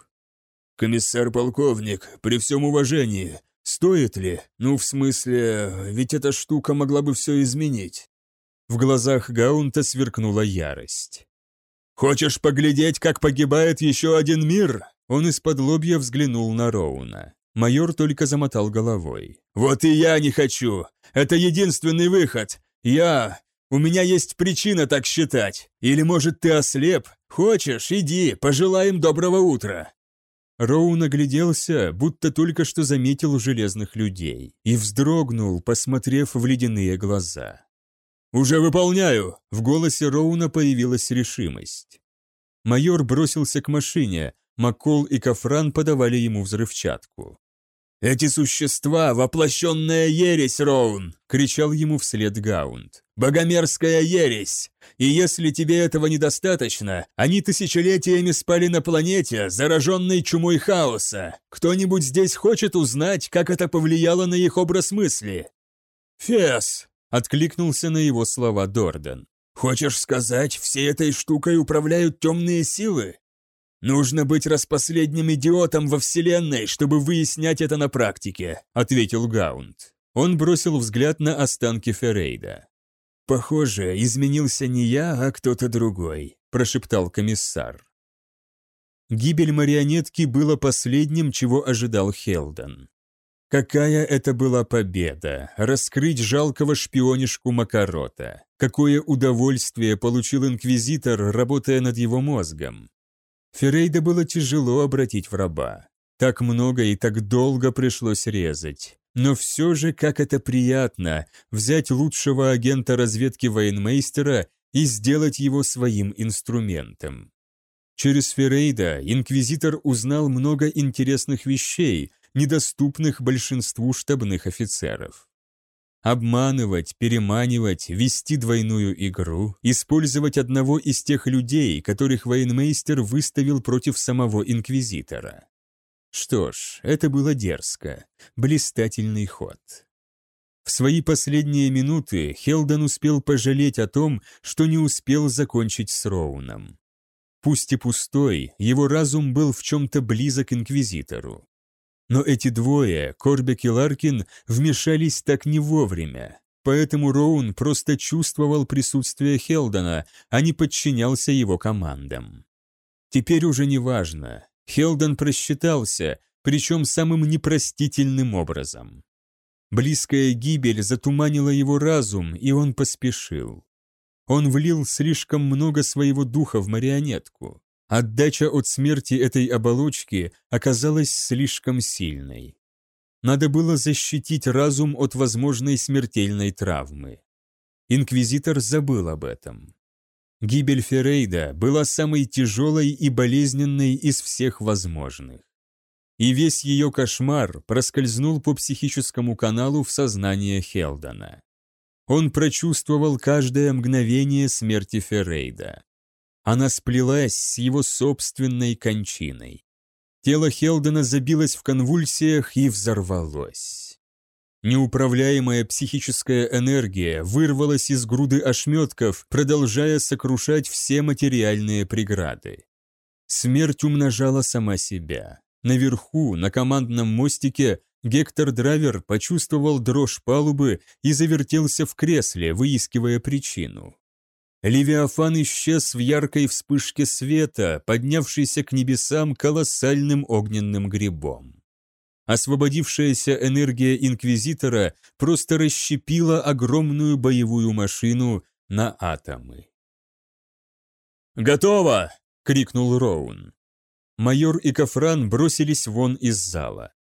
«Комиссар-полковник, при всем уважении, стоит ли? Ну, в смысле, ведь эта штука могла бы все изменить». В глазах Гаунта сверкнула ярость. «Хочешь поглядеть, как погибает еще один мир?» Он из-под лобья взглянул на Роуна. Майор только замотал головой. «Вот и я не хочу! Это единственный выход! Я... У меня есть причина так считать. Или, может, ты ослеп? Хочешь, иди, пожелаем доброго утра». Роу нагляделся, будто только что заметил железных людей, и вздрогнул, посмотрев в ледяные глаза. «Уже выполняю!» — в голосе Роуна появилась решимость. Майор бросился к машине, Маккол и Кафран подавали ему взрывчатку. «Эти существа — воплощенная ересь, Роун!» — кричал ему вслед Гаунд. «Богомерзкая ересь! И если тебе этого недостаточно, они тысячелетиями спали на планете, зараженной чумой хаоса. Кто-нибудь здесь хочет узнать, как это повлияло на их образ мысли?» «Фес!» — откликнулся на его слова Дорден. «Хочешь сказать, всей этой штукой управляют темные силы? «Нужно быть распоследним идиотом во Вселенной, чтобы выяснять это на практике», — ответил Гаунд. Он бросил взгляд на останки Феррейда. «Похоже, изменился не я, а кто-то другой», — прошептал комиссар. Гибель марионетки было последним, чего ожидал Хелден. Какая это была победа! Раскрыть жалкого шпионишку Макарота! Какое удовольствие получил Инквизитор, работая над его мозгом! Ферейда было тяжело обратить в раба. Так много и так долго пришлось резать. Но все же, как это приятно, взять лучшего агента разведки военмейстера и сделать его своим инструментом. Через Ферейда инквизитор узнал много интересных вещей, недоступных большинству штабных офицеров. Обманывать, переманивать, вести двойную игру, использовать одного из тех людей, которых военмейстер выставил против самого инквизитора. Что ж, это было дерзко, блистательный ход. В свои последние минуты Хелдон успел пожалеть о том, что не успел закончить с Роуном. Пусть и пустой, его разум был в чем-то близок инквизитору. Но эти двое, Корбек и Ларкин, вмешались так не вовремя. Поэтому Роун просто чувствовал присутствие Хелдона, а не подчинялся его командам. Теперь уже не важно. Хелдон просчитался, причем самым непростительным образом. Близкая гибель затуманила его разум, и он поспешил. Он влил слишком много своего духа в марионетку. Отдача от смерти этой оболочки оказалась слишком сильной. Надо было защитить разум от возможной смертельной травмы. Инквизитор забыл об этом. Гибель Феррейда была самой тяжелой и болезненной из всех возможных. И весь ее кошмар проскользнул по психическому каналу в сознание Хелдона. Он прочувствовал каждое мгновение смерти Феррейда. Она сплелась с его собственной кончиной. Тело Хелдена забилось в конвульсиях и взорвалось. Неуправляемая психическая энергия вырвалась из груды ошметков, продолжая сокрушать все материальные преграды. Смерть умножала сама себя. Наверху, на командном мостике, Гектор Драйвер почувствовал дрожь палубы и завертелся в кресле, выискивая причину. Левиафан исчез в яркой вспышке света, поднявшейся к небесам колоссальным огненным грибом. Освободившаяся энергия Инквизитора просто расщепила огромную боевую машину на атомы. «Готово!» — крикнул Роун. Майор и Кафран бросились вон из зала.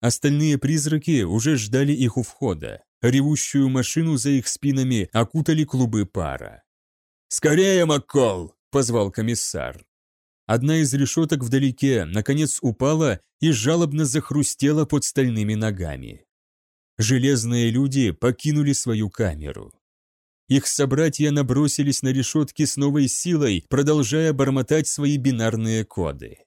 Остальные призраки уже ждали их у входа. Ревущую машину за их спинами окутали клубы пара. «Скорее, Маккол!» — позвал комиссар. Одна из решеток вдалеке, наконец, упала и жалобно захрустела под стальными ногами. Железные люди покинули свою камеру. Их собратья набросились на решетки с новой силой, продолжая бормотать свои бинарные коды.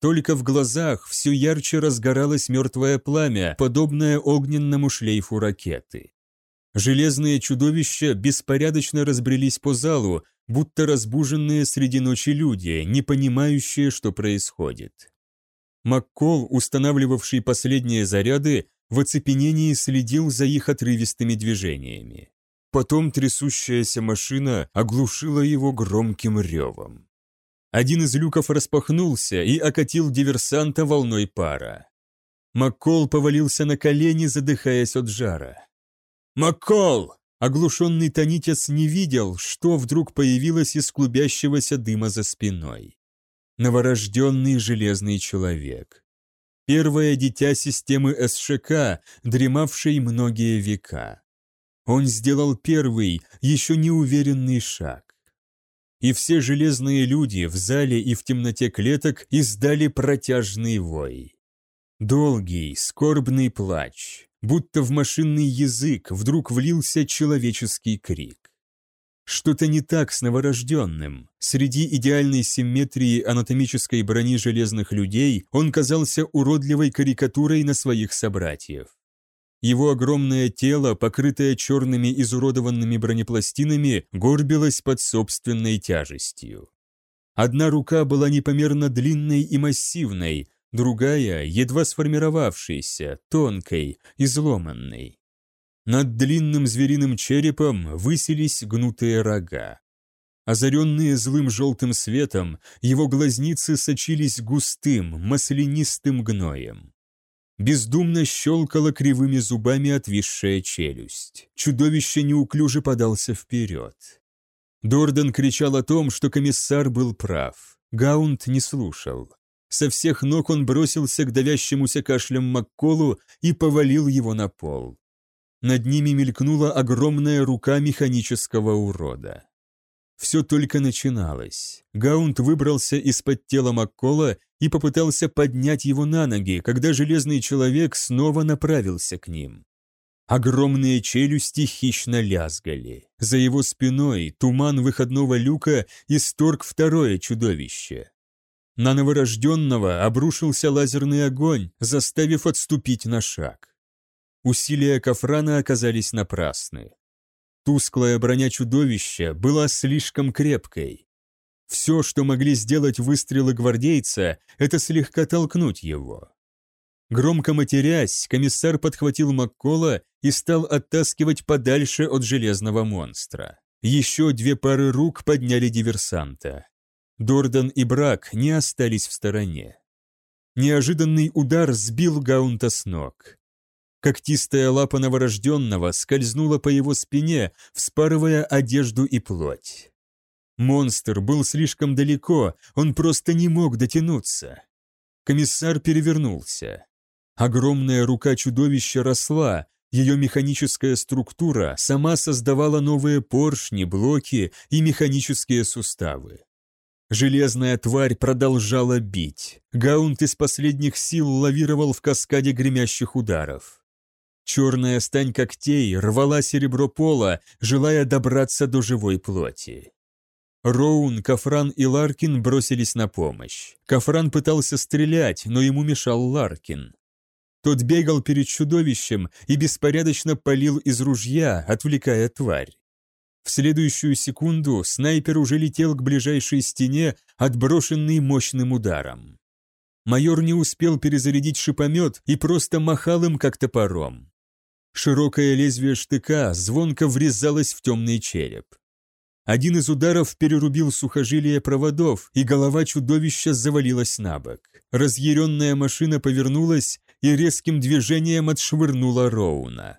Только в глазах все ярче разгоралось мертвое пламя, подобное огненному шлейфу ракеты. Железные чудовища беспорядочно разбрелись по залу, будто разбуженные среди ночи люди, не понимающие, что происходит. Маккол, устанавливавший последние заряды, в оцепенении следил за их отрывистыми движениями. Потом трясущаяся машина оглушила его громким ревом. Один из люков распахнулся и окатил диверсанта волной пара. Маккол повалился на колени, задыхаясь от жара. «Маккол!» Оглушенный Танитец не видел, что вдруг появилось из клубящегося дыма за спиной. Новорожденный железный человек. Первое дитя системы СШК, дремавшей многие века. Он сделал первый, еще неуверенный шаг. И все железные люди в зале и в темноте клеток издали протяжный вой. Долгий, скорбный плач, будто в машинный язык вдруг влился человеческий крик. Что-то не так с новорожденным. Среди идеальной симметрии анатомической брони железных людей он казался уродливой карикатурой на своих собратьев. Его огромное тело, покрытое черными изуродованными бронепластинами, горбилось под собственной тяжестью. Одна рука была непомерно длинной и массивной, другая, едва сформировавшаяся, тонкой, изломанной. Над длинным звериным черепом высились гнутые рога. Озаренные злым желтым светом, его глазницы сочились густым, маслянистым гноем. Бездумно щелкала кривыми зубами отвисшая челюсть. Чудовище неуклюже подался вперед. Дорден кричал о том, что комиссар был прав. Гаунд не слушал. Со всех ног он бросился к давящемуся кашлем Макколу и повалил его на пол. Над ними мелькнула огромная рука механического урода. Все только начиналось. Гаунт выбрался из-под тела Маккола и попытался поднять его на ноги, когда железный человек снова направился к ним. Огромные челюсти хищно лязгали. За его спиной туман выходного люка исторг второе чудовище. На новорожденного обрушился лазерный огонь, заставив отступить на шаг. Усилия Кафрана оказались напрасны. Тусклая броня чудовища была слишком крепкой. Все, что могли сделать выстрелы гвардейца, это слегка толкнуть его. Громко матерясь, комиссар подхватил Маккола и стал оттаскивать подальше от железного монстра. Еще две пары рук подняли диверсанта. Дордан и Брак не остались в стороне. Неожиданный удар сбил Гаунта с ног. Когтистая лапа новорожденного скользнула по его спине, вспарывая одежду и плоть. Монстр был слишком далеко, он просто не мог дотянуться. Комиссар перевернулся. Огромная рука чудовища росла, ее механическая структура сама создавала новые поршни, блоки и механические суставы. Железная тварь продолжала бить. Гаунт из последних сил лавировал в каскаде гремящих ударов. Черная стань когтей рвала серебро пола, желая добраться до живой плоти. Роун, Кафран и Ларкин бросились на помощь. Кафран пытался стрелять, но ему мешал Ларкин. Тот бегал перед чудовищем и беспорядочно палил из ружья, отвлекая тварь. В следующую секунду снайпер уже летел к ближайшей стене, отброшенный мощным ударом. Майор не успел перезарядить шипомет и просто махал им как топором. Широкое лезвие штыка звонко врезалось в темный череп. Один из ударов перерубил сухожилие проводов, и голова чудовища завалилась на бок. Разъяренная машина повернулась и резким движением отшвырнула Роуна.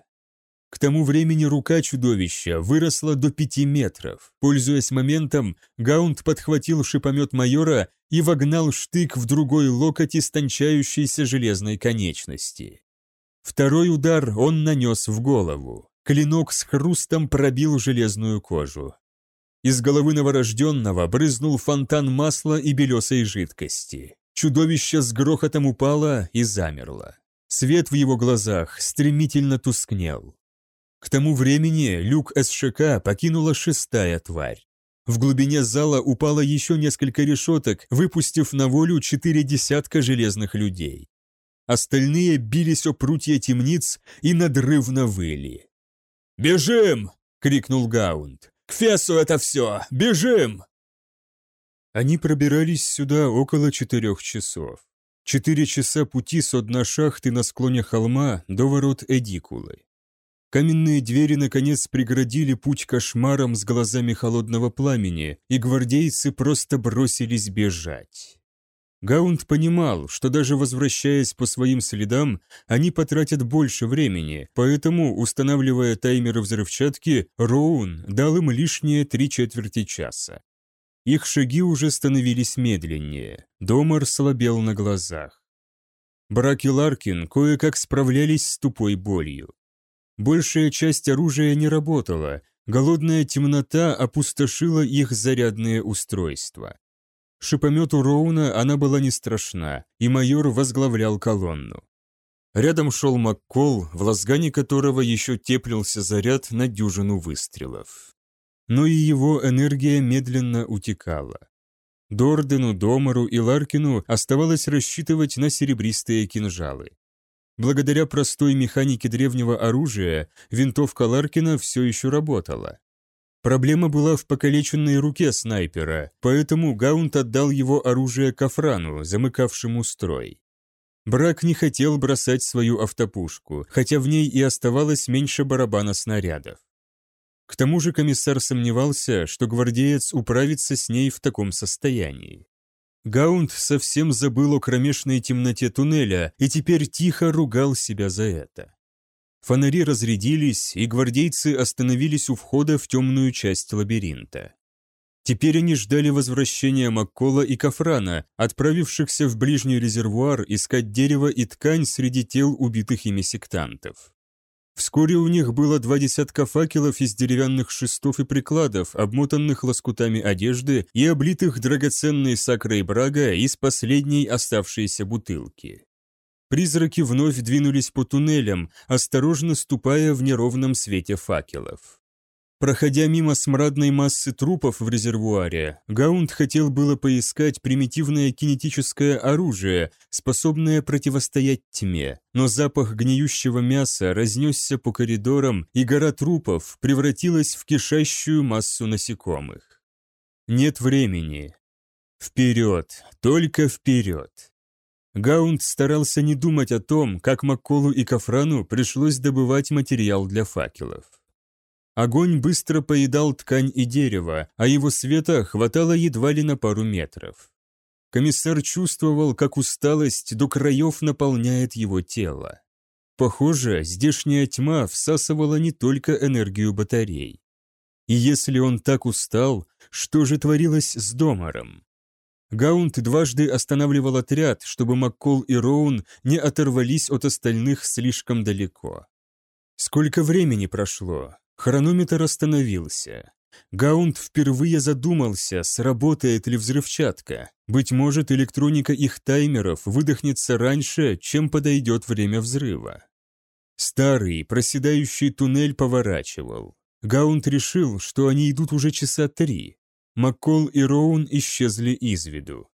К тому времени рука чудовища выросла до пяти метров. Пользуясь моментом, Гаунт подхватил шипомет майора и вогнал штык в другой локоть истончающейся железной конечности. Второй удар он нанес в голову. Клинок с хрустом пробил железную кожу. Из головы новорожденного брызнул фонтан масла и белесой жидкости. Чудовище с грохотом упало и замерло. Свет в его глазах стремительно тускнел. К тому времени люк СШК покинула шестая тварь. В глубине зала упало еще несколько решеток, выпустив на волю четыре десятка железных людей. Остальные бились о прутья темниц и надрывно выли. «Бежим!» — крикнул Гаунд. К Фесу это все! Бежим!» Они пробирались сюда около четырех часов. Четыре часа пути с дна шахты на склоне холма до ворот Эдикулы. Каменные двери, наконец, преградили путь кошмарам с глазами холодного пламени, и гвардейцы просто бросились бежать. Гаунд понимал, что даже возвращаясь по своим следам, они потратят больше времени, поэтому, устанавливая таймеры взрывчатки, Роун дал им лишние три четверти часа. Их шаги уже становились медленнее, Домар слабел на глазах. Брак и Ларкин кое-как справлялись с тупой болью. Большая часть оружия не работала, голодная темнота опустошила их зарядные устройства. Шипомету Роуна она была не страшна, и майор возглавлял колонну. Рядом шел Маккол, в лазгане которого еще теплился заряд на дюжину выстрелов. Но и его энергия медленно утекала. Дордену, Домару и Ларкину оставалось рассчитывать на серебристые кинжалы. Благодаря простой механике древнего оружия, винтовка Ларкина все еще работала. Проблема была в покалеченной руке снайпера, поэтому Гаунт отдал его оружие Кафрану, замыкавшему строй. Брак не хотел бросать свою автопушку, хотя в ней и оставалось меньше барабана снарядов. К тому же комиссар сомневался, что гвардеец управится с ней в таком состоянии. Гаунд совсем забыл о кромешной темноте туннеля и теперь тихо ругал себя за это. Фонари разрядились, и гвардейцы остановились у входа в темную часть лабиринта. Теперь они ждали возвращения Маккола и Кафрана, отправившихся в ближний резервуар искать дерево и ткань среди тел убитых ими сектантов. Вскоре у них было два десятка факелов из деревянных шестов и прикладов, обмотанных лоскутами одежды и облитых драгоценной сакрой брага из последней оставшейся бутылки. Призраки вновь двинулись по туннелям, осторожно ступая в неровном свете факелов. Проходя мимо смрадной массы трупов в резервуаре, Гаунд хотел было поискать примитивное кинетическое оружие, способное противостоять тьме, но запах гниющего мяса разнесся по коридорам, и гора трупов превратилась в кишащую массу насекомых. Нет времени. Вперед, только вперед. Гаунд старался не думать о том, как Макколу и Кафрану пришлось добывать материал для факелов. Огонь быстро поедал ткань и дерево, а его света хватало едва ли на пару метров. Комиссар чувствовал, как усталость до краев наполняет его тело. Похоже, здешняя тьма всасывала не только энергию батарей. И если он так устал, что же творилось с Домаром? Гаунт дважды останавливал отряд, чтобы Маккол и Роун не оторвались от остальных слишком далеко. Сколько времени прошло? Хронометр остановился. Гаунд впервые задумался, сработает ли взрывчатка. Быть может, электроника их таймеров выдохнется раньше, чем подойдет время взрыва. Старый, проседающий туннель поворачивал. Гаунд решил, что они идут уже часа три. Маккол и Роун исчезли из виду.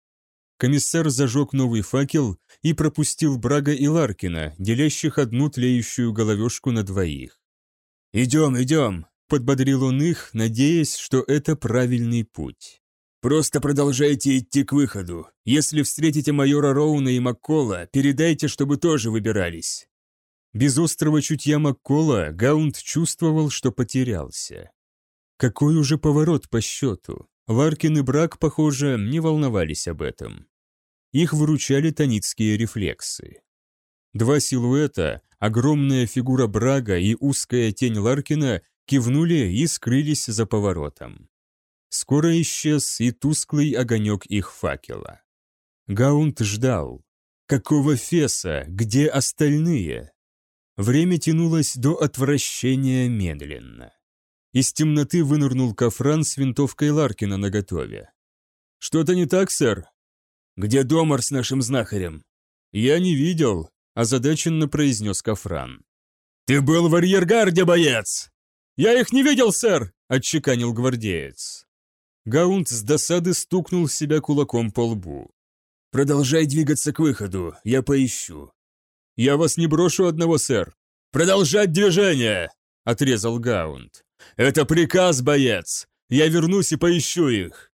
Комиссар зажег новый факел и пропустил Брага и Ларкина, делящих одну тлеющую головешку на двоих. «Идем, идем!» – подбодрил он их, надеясь, что это правильный путь. «Просто продолжайте идти к выходу. Если встретите майора Роуна и Маккола, передайте, чтобы тоже выбирались». Без острого чутья Маккола Гаунд чувствовал, что потерялся. Какой уже поворот по счету? Ларкин и Брак, похоже, не волновались об этом. Их выручали тоницкие рефлексы. Два силуэта, огромная фигура Брага и узкая тень Ларкина кивнули и скрылись за поворотом. Скоро исчез и тусклый огонек их факела. Гаунд ждал. Какого феса? Где остальные? Время тянулось до отвращения медленно. Из темноты вынырнул Кафран с винтовкой Ларкина наготове. «Что-то не так, сэр?» «Где Домар с нашим знахарем?» «Я не видел», озадаченно произнес Кафран. «Ты был в арьергарде, боец!» «Я их не видел, сэр!» – отчеканил гвардеец. Гаунт с досады стукнул себя кулаком по лбу. «Продолжай двигаться к выходу, я поищу». «Я вас не брошу одного, сэр». «Продолжать движение!» – отрезал Гаунт. «Это приказ, боец! Я вернусь и поищу их!»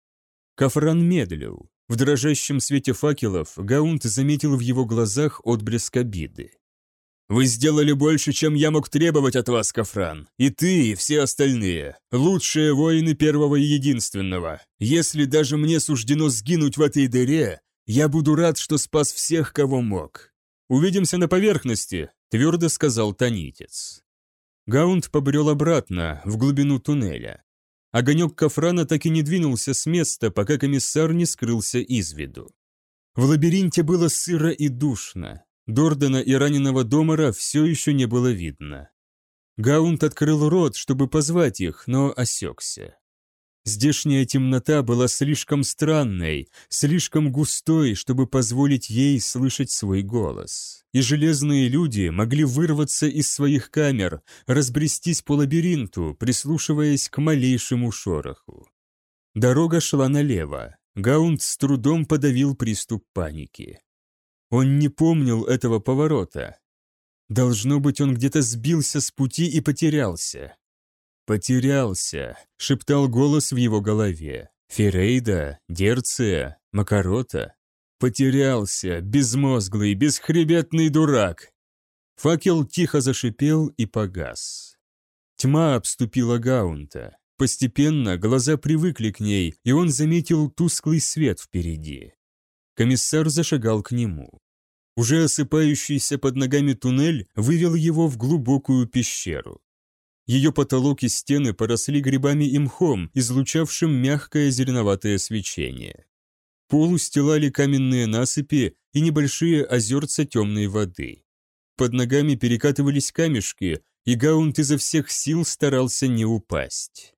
Кафран медлил. В дрожащем свете факелов Гаунт заметил в его глазах отблеск обиды. «Вы сделали больше, чем я мог требовать от вас, Кафран. И ты, и все остальные. Лучшие воины первого и единственного. Если даже мне суждено сгинуть в этой дыре, я буду рад, что спас всех, кого мог. Увидимся на поверхности», — твердо сказал Танитец. Гаунт побрел обратно, в глубину туннеля. Огонек Кафрана так и не двинулся с места, пока комиссар не скрылся из виду. В лабиринте было сыро и душно. Дордена и раненого Домара все еще не было видно. Гаунт открыл рот, чтобы позвать их, но осекся. Здешняя темнота была слишком странной, слишком густой, чтобы позволить ей слышать свой голос. И железные люди могли вырваться из своих камер, разбрестись по лабиринту, прислушиваясь к малейшему шороху. Дорога шла налево. Гаунд с трудом подавил приступ паники. Он не помнил этого поворота. Должно быть, он где-то сбился с пути и потерялся. «Потерялся», — шептал голос в его голове. «Ферейда? Дерция? Макарота?» «Потерялся, безмозглый, бесхребетный дурак!» Факел тихо зашипел и погас. Тьма обступила Гаунта. Постепенно глаза привыкли к ней, и он заметил тусклый свет впереди. Комиссар зашагал к нему. Уже осыпающийся под ногами туннель вывел его в глубокую пещеру. Ее потолок и стены поросли грибами и мхом, излучавшим мягкое зеленоватое свечение. Пол устилали каменные насыпи и небольшие озерца темной воды. Под ногами перекатывались камешки, и Гаунт изо всех сил старался не упасть.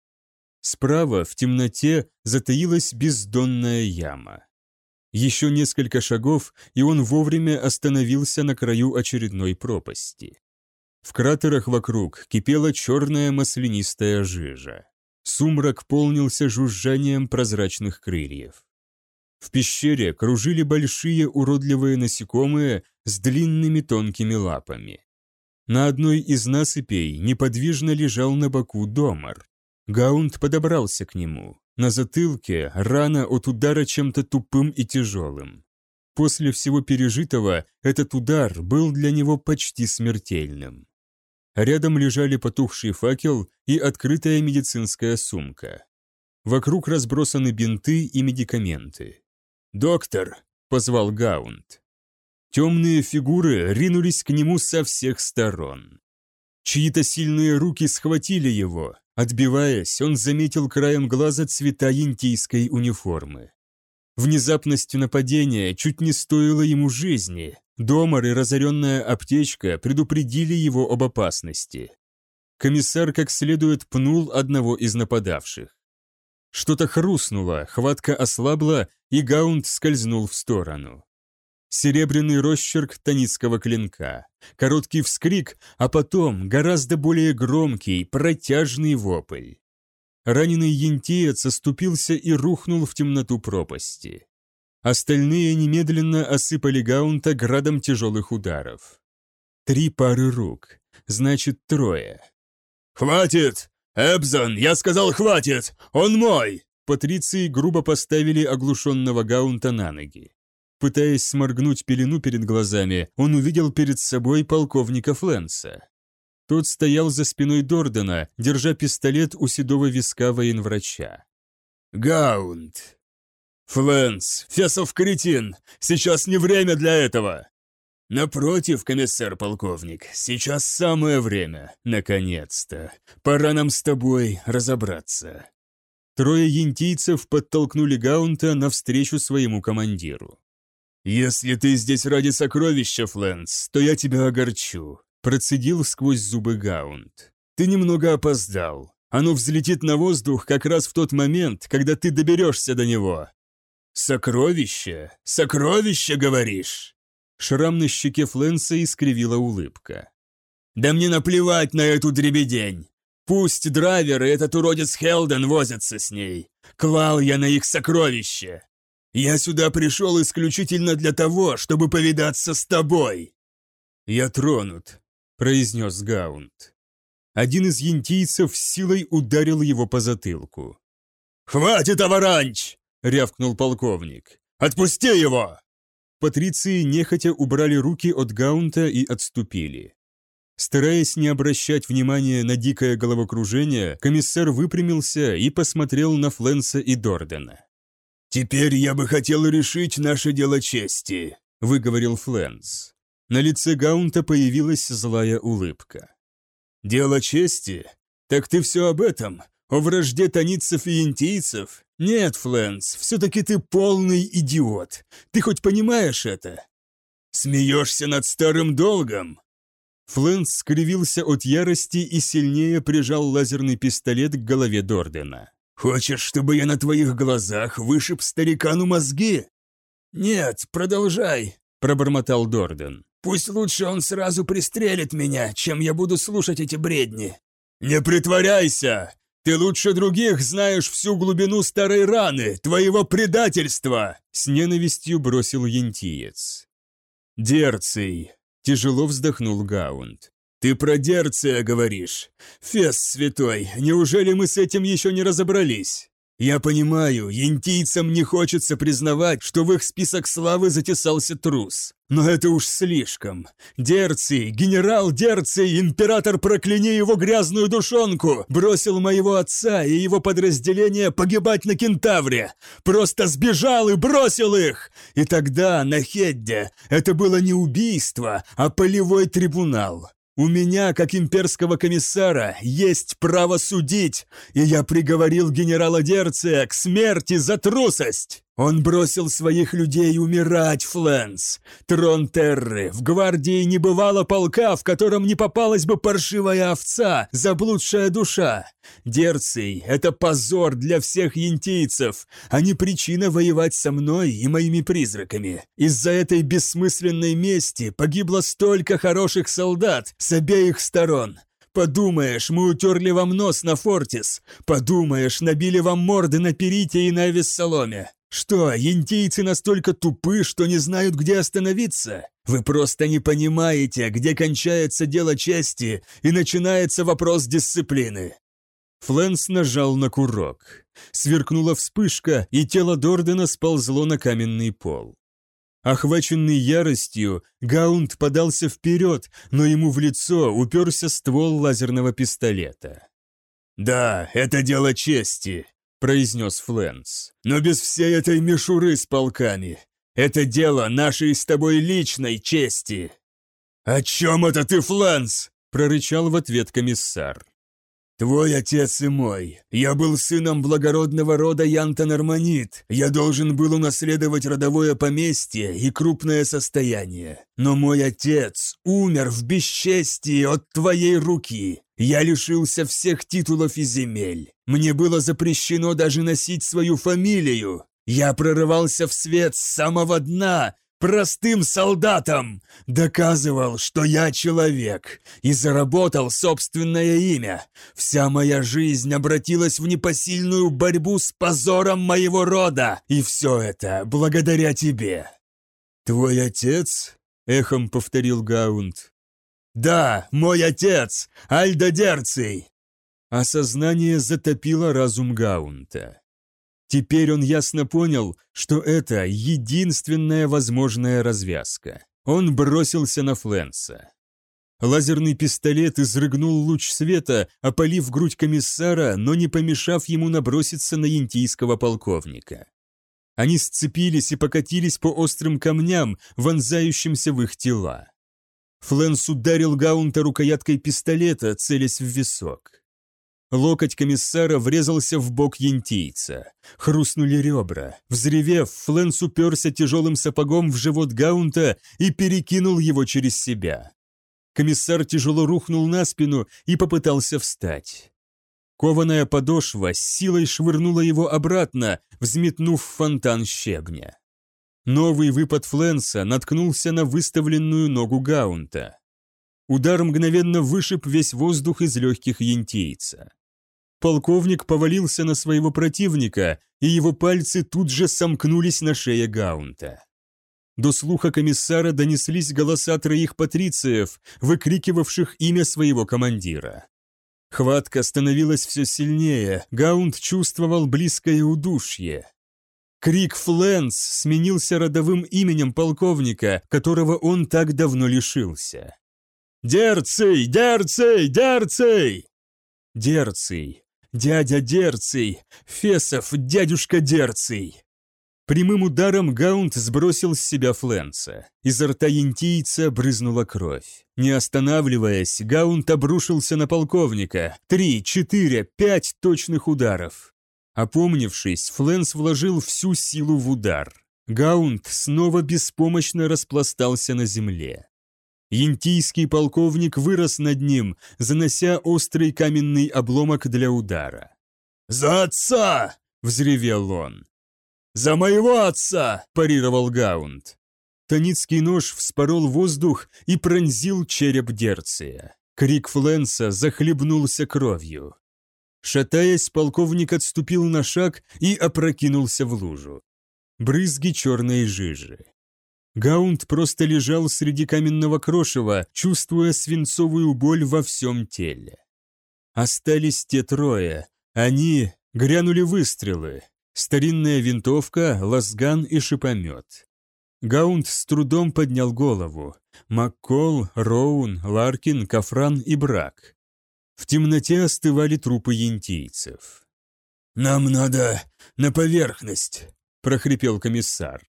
Справа, в темноте, затаилась бездонная яма. Еще несколько шагов, и он вовремя остановился на краю очередной пропасти. В кратерах вокруг кипела черная маслянистая жижа. Сумрак полнился жужжанием прозрачных крыльев. В пещере кружили большие уродливые насекомые с длинными тонкими лапами. На одной из насыпей неподвижно лежал на боку домар. Гаунд подобрался к нему. На затылке рана от удара чем-то тупым и тяжелым. После всего пережитого этот удар был для него почти смертельным. Рядом лежали потухший факел и открытая медицинская сумка. Вокруг разбросаны бинты и медикаменты. «Доктор!» — позвал Гаунд. Темные фигуры ринулись к нему со всех сторон. Чьи-то сильные руки схватили его. Отбиваясь, он заметил краем глаза цвета янтийской униформы. Внезапность нападения чуть не стоила ему жизни, Домар и разоренная аптечка предупредили его об опасности. Комиссар как следует пнул одного из нападавших. Что-то хрустнуло, хватка ослабла, и Гаунд скользнул в сторону. Серебряный росчерк таницкого клинка, короткий вскрик, а потом гораздо более громкий, протяжный вопль. Раненый янтиец оступился и рухнул в темноту пропасти. Остальные немедленно осыпали Гаунта градом тяжелых ударов. Три пары рук, значит, трое. «Хватит! Эбзон, я сказал, хватит! Он мой!» Патриции грубо поставили оглушенного Гаунта на ноги. Пытаясь сморгнуть пелену перед глазами, он увидел перед собой полковника Фленса. Тот стоял за спиной Дордена, держа пистолет у седого виска военврача. «Гаунд!» «Фленс, Фесов кретин! Сейчас не время для этого!» «Напротив, комиссар-полковник, сейчас самое время, наконец-то. Пора нам с тобой разобраться». Трое янтийцев подтолкнули Гаунта навстречу своему командиру. «Если ты здесь ради сокровища, Фленс, то я тебя огорчу», процедил сквозь зубы Гаунт. «Ты немного опоздал. Оно взлетит на воздух как раз в тот момент, когда ты доберешься до него. «Сокровище? Сокровище, говоришь?» Шрам на щеке Фленса искривила улыбка. «Да мне наплевать на эту дребедень! Пусть драйвер и этот уродец Хелден возятся с ней. Клал я на их сокровище. Я сюда пришел исключительно для того, чтобы повидаться с тобой!» «Я тронут», — произнес Гаунд. Один из янтийцев силой ударил его по затылку. «Хватит, аваранч!» — рявкнул полковник. «Отпусти его!» Патриции нехотя убрали руки от Гаунта и отступили. Стараясь не обращать внимания на дикое головокружение, комиссар выпрямился и посмотрел на Фленса и Дордена. «Теперь я бы хотел решить наше дело чести», — выговорил Фленс. На лице Гаунта появилась злая улыбка. «Дело чести? Так ты все об этом? О вражде таницев и интийцев? «Нет, Флэнс, все-таки ты полный идиот. Ты хоть понимаешь это?» «Смеешься над старым долгом?» Флэнс скривился от ярости и сильнее прижал лазерный пистолет к голове Дордена. «Хочешь, чтобы я на твоих глазах вышиб старикану мозги?» «Нет, продолжай», — пробормотал Дорден. «Пусть лучше он сразу пристрелит меня, чем я буду слушать эти бредни». «Не притворяйся! Ты лучше других знаешь всю глубину старой раны, твоего предательства!» С ненавистью бросил янтиец. «Дерций!» – тяжело вздохнул Гаунд. «Ты про Дерция говоришь? Фес святой, неужели мы с этим еще не разобрались?» Я понимаю, янтийцам не хочется признавать, что в их список славы затесался трус. Но это уж слишком. Дерций, генерал Дерций, император прокляни его грязную душонку, бросил моего отца и его подразделение погибать на Кентавре. Просто сбежал и бросил их. И тогда на Хедде это было не убийство, а полевой трибунал. У меня, как имперского комиссара, есть право судить, и я приговорил генерала Дерция к смерти за трусость. Он бросил своих людей умирать, Флэнс. Трон Терры. В гвардии не бывало полка, в котором не попалась бы паршивая овца, заблудшая душа. Дерций — это позор для всех янтийцев, а не причина воевать со мной и моими призраками. Из-за этой бессмысленной мести погибло столько хороших солдат с обеих сторон. Подумаешь, мы утерли вам нос на Фортис. Подумаешь, набили вам морды на Перите и на Вессоломе. Что, янтийцы настолько тупы, что не знают, где остановиться? Вы просто не понимаете, где кончается дело чести и начинается вопрос дисциплины. Флэнс нажал на курок. Сверкнула вспышка, и тело Дордена сползло на каменный пол. Охваченный яростью, Гаунд подался вперед, но ему в лицо уперся ствол лазерного пистолета. «Да, это дело чести», — произнес Флэнс. «Но без всей этой мишуры с полками. Это дело нашей с тобой личной чести». «О чем это ты, Флэнс?» — прорычал в ответ комиссар. «Твой отец и мой. Я был сыном благородного рода Янтон-Арманит. Я должен был унаследовать родовое поместье и крупное состояние. Но мой отец умер в бесчестии от твоей руки. Я лишился всех титулов и земель. Мне было запрещено даже носить свою фамилию. Я прорывался в свет с самого дна, простым солдатом, доказывал, что я человек, и заработал собственное имя. Вся моя жизнь обратилась в непосильную борьбу с позором моего рода, и все это благодаря тебе». «Твой отец?» — эхом повторил Гаунд. «Да, мой отец, Альдо Дерций!» Осознание затопило разум Гаунта. Теперь он ясно понял, что это единственная возможная развязка. Он бросился на Фленса. Лазерный пистолет изрыгнул луч света, опалив грудь комиссара, но не помешав ему наброситься на янтийского полковника. Они сцепились и покатились по острым камням, вонзающимся в их тела. Фленс ударил Гаунта рукояткой пистолета, целясь в висок. Локоть комиссара врезался в бок янтийца. Хрустнули ребра. Взревев, Фленс уперся тяжелым сапогом в живот Гаунта и перекинул его через себя. Комиссар тяжело рухнул на спину и попытался встать. Кованая подошва с силой швырнула его обратно, взметнув фонтан щебня. Новый выпад Фленса наткнулся на выставленную ногу Гаунта. Удар мгновенно вышиб весь воздух из легких янтийца. Полковник повалился на своего противника, и его пальцы тут же сомкнулись на шее Гаунта. До слуха комиссара донеслись голоса троих патрициев, выкрикивавших имя своего командира. Хватка становилась все сильнее, Гаунт чувствовал близкое удушье. Крик «Флэнс» сменился родовым именем полковника, которого он так давно лишился. «Дерций! Дерций! Дерций!» Дерций. «Дядя Дерций! Фесов, дядюшка Дерций!» Прямым ударом Гаунт сбросил с себя Фленса. Изо рта янтийца брызнула кровь. Не останавливаясь, Гаунт обрушился на полковника. Три, четыре, пять точных ударов. Опомнившись, Фленс вложил всю силу в удар. Гаунт снова беспомощно распластался на земле. Янтийский полковник вырос над ним, занося острый каменный обломок для удара. «За отца!» — взревел он. «За моего отца!» – парировал Гаунд. Таницкий нож вспорол воздух и пронзил череп Дерция. Крик Фленса захлебнулся кровью. Шатаясь, полковник отступил на шаг и опрокинулся в лужу. Брызги черной жижи. Гаунд просто лежал среди каменного крошева, чувствуя свинцовую боль во всем теле. Остались те трое. Они грянули выстрелы. Старинная винтовка, лазган и шипомет. Гаунд с трудом поднял голову. Маккол, Роун, Ларкин, Кафран и Брак. В темноте остывали трупы янтийцев. «Нам надо на поверхность», — прохрипел комиссар.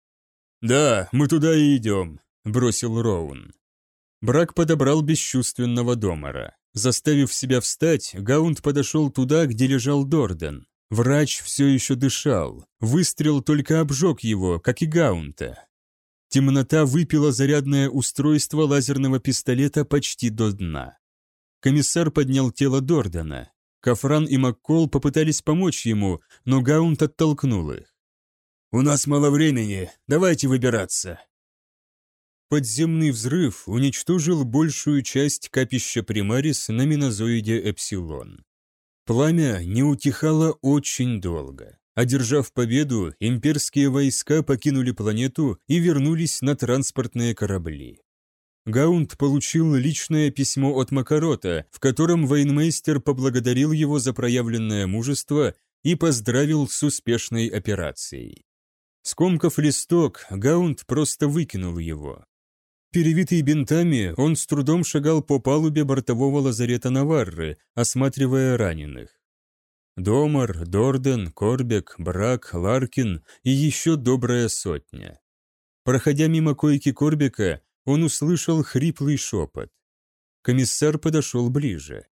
«Да, мы туда и идем», — бросил Роун. Брак подобрал бесчувственного домара. Заставив себя встать, Гаунд подошел туда, где лежал Дорден. Врач все еще дышал, выстрел только обжег его, как и Гаунта. Темнота выпила зарядное устройство лазерного пистолета почти до дна. Комиссар поднял тело Дордана. Кафран и Маккол попытались помочь ему, но Гаунт оттолкнул их. «У нас мало времени, давайте выбираться». Подземный взрыв уничтожил большую часть капища Примарис на минозоиде Эпсилон. Пламя не утихало очень долго. Одержав победу, имперские войска покинули планету и вернулись на транспортные корабли. Гаунт получил личное письмо от Макарота, в котором военмейстер поблагодарил его за проявленное мужество и поздравил с успешной операцией. Скомкав листок, Гаунт просто выкинул его. Перевитый бинтами, он с трудом шагал по палубе бортового лазарета Наварры, осматривая раненых. Домар, Дорден, Корбек, Брак, Ларкин и еще добрая сотня. Проходя мимо койки Корбека, он услышал хриплый шепот. Комиссар подошел ближе.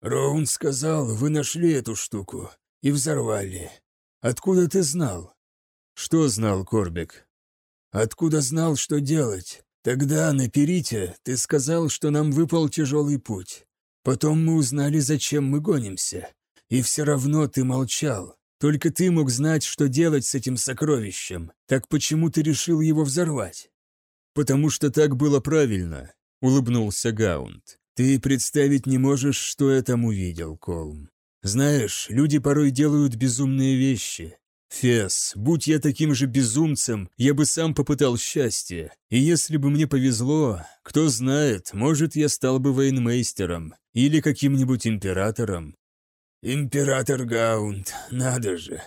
«Роун сказал, вы нашли эту штуку и взорвали. Откуда ты знал?» «Что знал Корбек?» «Откуда знал, что делать? Тогда на Перите ты сказал, что нам выпал тяжелый путь. Потом мы узнали, зачем мы гонимся. И все равно ты молчал. Только ты мог знать, что делать с этим сокровищем. Так почему ты решил его взорвать? Потому что так было правильно, улыбнулся Гаунд. Ты представить не можешь, что я там увидел, Колм. Знаешь, люди порой делают безумные вещи, Фес, будь я таким же безумцем, я бы сам попытал счастье. И если бы мне повезло, кто знает, может, я стал бы военмейстером или каким-нибудь императором. Император Гаунд, надо же.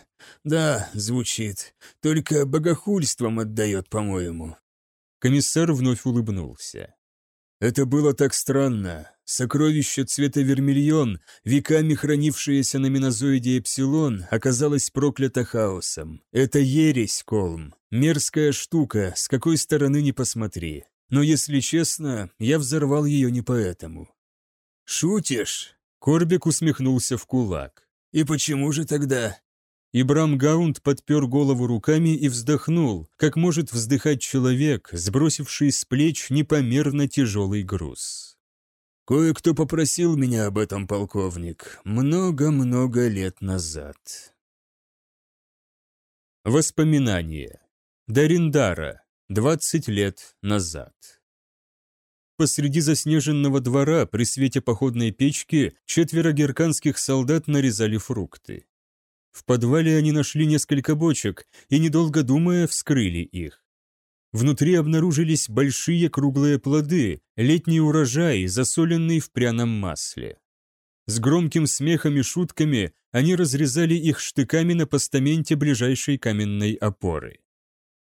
Да, звучит, только богохульством отдает, по-моему. Комиссар вновь улыбнулся. Это было так странно. Сокровище цвета вермильон, веками хранившееся на минозоиде Эпсилон, оказалось проклято хаосом. Это ересь, Колм. Мерзкая штука, с какой стороны не посмотри. Но, если честно, я взорвал ее не поэтому. «Шутишь?» Корбик усмехнулся в кулак. «И почему же тогда?» Ибрам Гаунд подпер голову руками и вздохнул, как может вздыхать человек, сбросивший с плеч непомерно тяжелый груз. «Кое-кто попросил меня об этом, полковник, много-много лет назад». Воспоминания. Дариндара. 20 лет назад. Посреди заснеженного двора при свете походной печки четверо герканских солдат нарезали фрукты. В подвале они нашли несколько бочек и, недолго думая, вскрыли их. Внутри обнаружились большие круглые плоды, летний урожай, засоленный в пряном масле. С громким смехом и шутками они разрезали их штыками на постаменте ближайшей каменной опоры.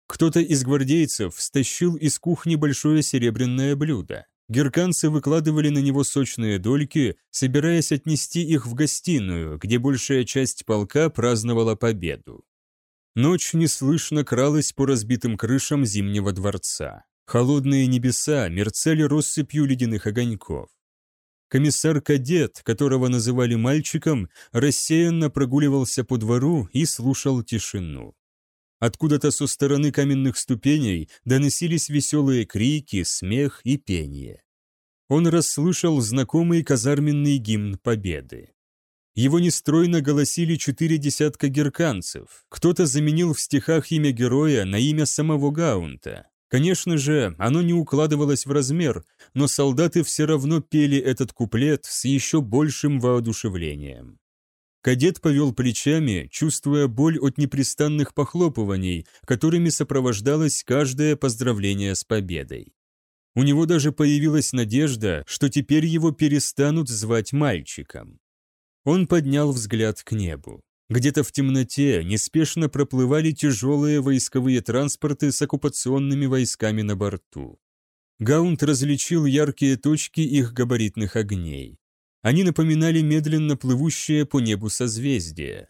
Кто-то из гвардейцев стащил из кухни большое серебряное блюдо. Герканцы выкладывали на него сочные дольки, собираясь отнести их в гостиную, где большая часть полка праздновала победу. Ночь неслышно кралась по разбитым крышам Зимнего дворца. Холодные небеса мерцали россыпью ледяных огоньков. Комиссар-кадет, которого называли мальчиком, рассеянно прогуливался по двору и слушал тишину. Откуда-то со стороны каменных ступеней доносились веселые крики, смех и пение. Он расслышал знакомый казарменный гимн победы. Его нестройно голосили четыре десятка герканцев. Кто-то заменил в стихах имя героя на имя самого Гаунта. Конечно же, оно не укладывалось в размер, но солдаты все равно пели этот куплет с еще большим воодушевлением. Кадет повел плечами, чувствуя боль от непрестанных похлопываний, которыми сопровождалось каждое поздравление с победой. У него даже появилась надежда, что теперь его перестанут звать мальчиком. Он поднял взгляд к небу. Где-то в темноте неспешно проплывали тяжелые войсковые транспорты с оккупационными войсками на борту. Гаунт различил яркие точки их габаритных огней. Они напоминали медленно плывущее по небу созвездие.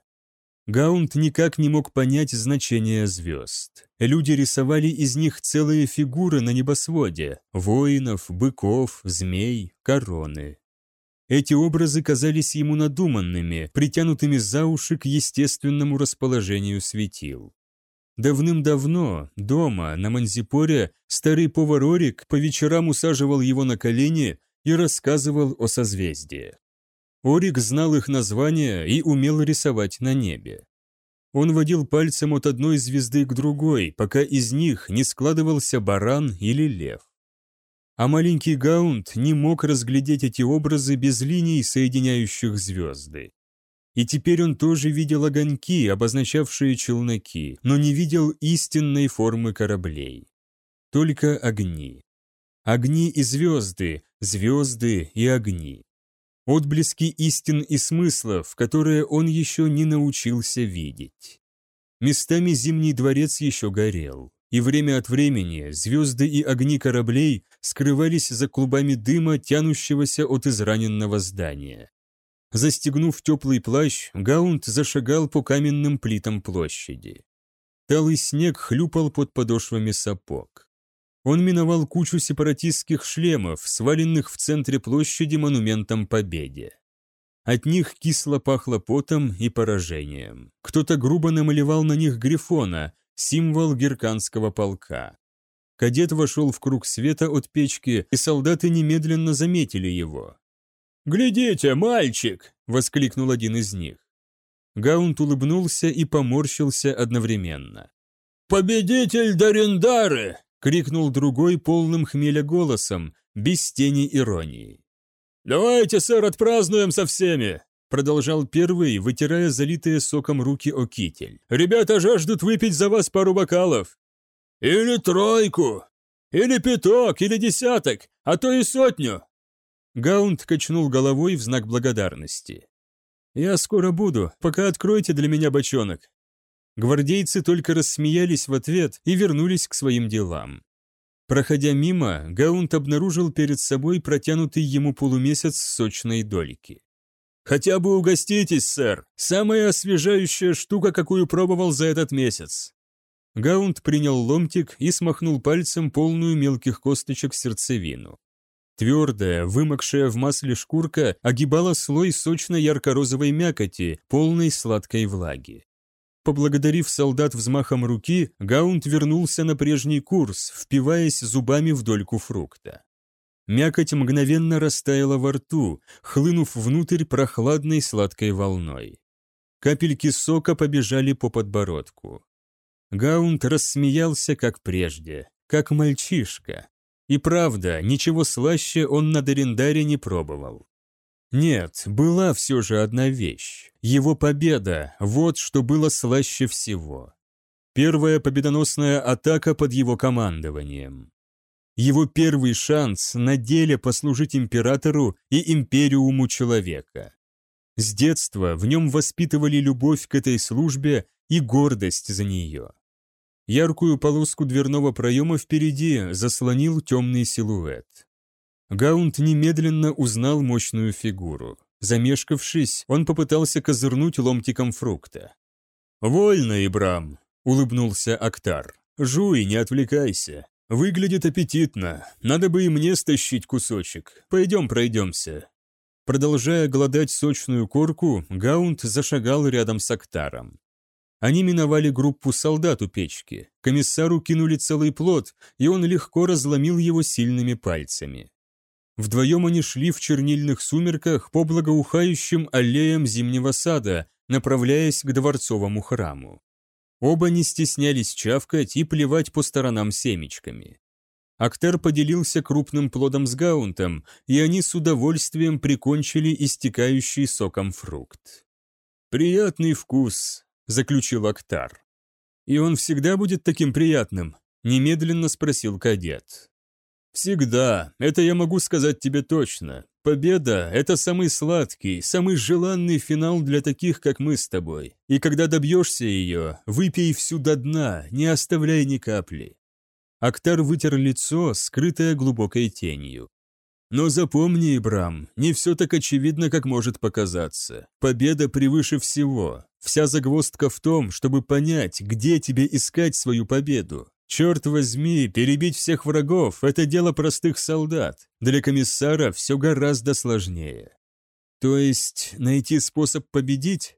Гаунт никак не мог понять значение звезд. Люди рисовали из них целые фигуры на небосводе – воинов, быков, змей, короны. Эти образы казались ему надуманными, притянутыми за уши к естественному расположению светил. Давным-давно, дома, на Манзипоре, старый повар Орик по вечерам усаживал его на колени и рассказывал о созвездиях. Орик знал их названия и умел рисовать на небе. Он водил пальцем от одной звезды к другой, пока из них не складывался баран или лев. А маленький Гаунт не мог разглядеть эти образы без линий, соединяющих звезды. И теперь он тоже видел огоньки, обозначавшие челноки, но не видел истинной формы кораблей. Только огни. Огни и звезды, звезды и огни. Отблески истин и смыслов, которые он еще не научился видеть. Местами Зимний дворец еще горел и время от времени звезды и огни кораблей скрывались за клубами дыма, тянущегося от израненного здания. Застегнув теплый плащ, Гаунт зашагал по каменным плитам площади. Талый снег хлюпал под подошвами сапог. Он миновал кучу сепаратистских шлемов, сваленных в центре площади монументом Победе. От них кисло пахло потом и поражением. Кто-то грубо намалевал на них грифона, символ герканского полка. Кадет вошел в круг света от печки, и солдаты немедленно заметили его. «Глядите, мальчик!» — воскликнул один из них. Гаунт улыбнулся и поморщился одновременно. «Победитель Дарендары!» — крикнул другой полным хмеля голосом, без тени иронии. «Давайте, сэр, отпразднуем со всеми!» Продолжал первый, вытирая залитые соком руки о китель. «Ребята жаждут выпить за вас пару бокалов!» «Или тройку! Или пяток, или десяток, а то и сотню!» Гаунд качнул головой в знак благодарности. «Я скоро буду, пока откроете для меня бочонок». Гвардейцы только рассмеялись в ответ и вернулись к своим делам. Проходя мимо, Гаунт обнаружил перед собой протянутый ему полумесяц сочной дольки. «Хотя бы угоститесь, сэр! Самая освежающая штука, какую пробовал за этот месяц!» Гаунд принял ломтик и смахнул пальцем полную мелких косточек сердцевину. Твердая, вымокшая в масле шкурка огибала слой сочно-ярко-розовой мякоти, полной сладкой влаги. Поблагодарив солдат взмахом руки, Гаунд вернулся на прежний курс, впиваясь зубами в дольку фрукта. Мякоть мгновенно растаяла во рту, хлынув внутрь прохладной сладкой волной. Капельки сока побежали по подбородку. Гаунд рассмеялся, как прежде, как мальчишка. И правда, ничего слаще он на Дерендаре не пробовал. Нет, была все же одна вещь. Его победа, вот что было слаще всего. Первая победоносная атака под его командованием его первый шанс на деле послужить императору и империуму человека. С детства в нем воспитывали любовь к этой службе и гордость за нее. Яркую полоску дверного проема впереди заслонил темный силуэт. Гаунт немедленно узнал мощную фигуру. Замешкавшись, он попытался козырнуть ломтиком фрукта. «Вольно, Ибрам», — улыбнулся Актар. «Жуй, не отвлекайся. «Выглядит аппетитно. Надо бы и мне стащить кусочек. Пойдем пройдемся». Продолжая гладать сочную корку, Гаунд зашагал рядом с Актаром. Они миновали группу солдат у печки. Комиссару кинули целый плод, и он легко разломил его сильными пальцами. Вдвоем они шли в чернильных сумерках по благоухающим аллеям зимнего сада, направляясь к дворцовому храму. Оба не стеснялись чавкать и плевать по сторонам семечками. Актер поделился крупным плодом с Гаунтом, и они с удовольствием прикончили истекающий соком фрукт. «Приятный вкус», — заключил Актар. «И он всегда будет таким приятным?» — немедленно спросил кадет. «Всегда, это я могу сказать тебе точно. Победа – это самый сладкий, самый желанный финал для таких, как мы с тобой. И когда добьешься ее, выпей всю до дна, не оставляй ни капли». Актар вытер лицо, скрытое глубокой тенью. Но запомни, Ибрам, не все так очевидно, как может показаться. Победа превыше всего. Вся загвоздка в том, чтобы понять, где тебе искать свою победу. Черт возьми, перебить всех врагов – это дело простых солдат. Для комиссара все гораздо сложнее. То есть найти способ победить?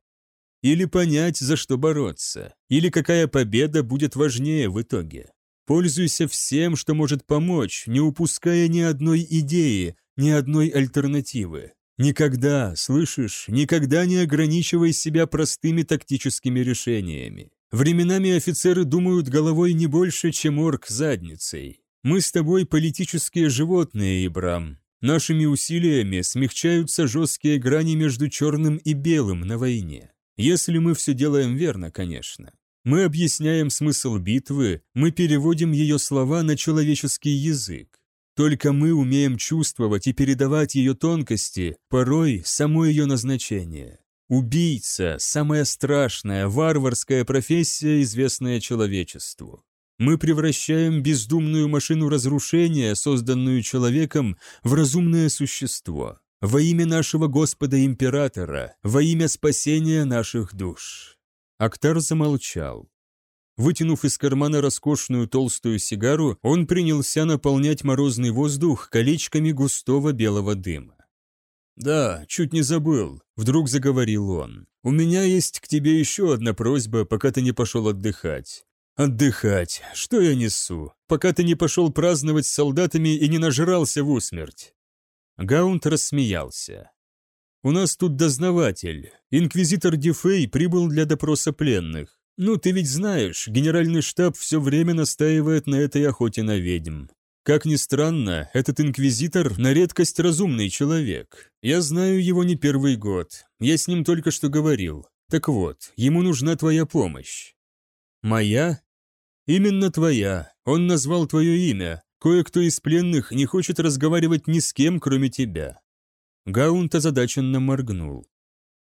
Или понять, за что бороться? Или какая победа будет важнее в итоге? Пользуйся всем, что может помочь, не упуская ни одной идеи, ни одной альтернативы. Никогда, слышишь, никогда не ограничивай себя простыми тактическими решениями. Временами офицеры думают головой не больше, чем орк задницей. Мы с тобой политические животные, Ибрам. Нашими усилиями смягчаются жесткие грани между черным и белым на войне. Если мы все делаем верно, конечно. Мы объясняем смысл битвы, мы переводим ее слова на человеческий язык. Только мы умеем чувствовать и передавать ее тонкости, порой само ее назначение. Убийца – самая страшная, варварская профессия, известная человечеству. Мы превращаем бездумную машину разрушения, созданную человеком, в разумное существо. Во имя нашего Господа-Императора, во имя спасения наших душ. Актар замолчал. Вытянув из кармана роскошную толстую сигару, он принялся наполнять морозный воздух колечками густого белого дыма. «Да, чуть не забыл», — вдруг заговорил он. «У меня есть к тебе еще одна просьба, пока ты не пошел отдыхать. «Отдыхать. Что я несу? Пока ты не пошел праздновать с солдатами и не нажрался в усмерть». Гаунт рассмеялся. «У нас тут дознаватель. Инквизитор Дефей прибыл для допроса пленных. Ну, ты ведь знаешь, генеральный штаб все время настаивает на этой охоте на ведьм. Как ни странно, этот инквизитор на редкость разумный человек. Я знаю его не первый год. Я с ним только что говорил. Так вот, ему нужна твоя помощь. Моя? Именно твоя. Он назвал твое имя. Кое-кто из пленных не хочет разговаривать ни с кем, кроме тебя. Гаунт озадаченно моргнул.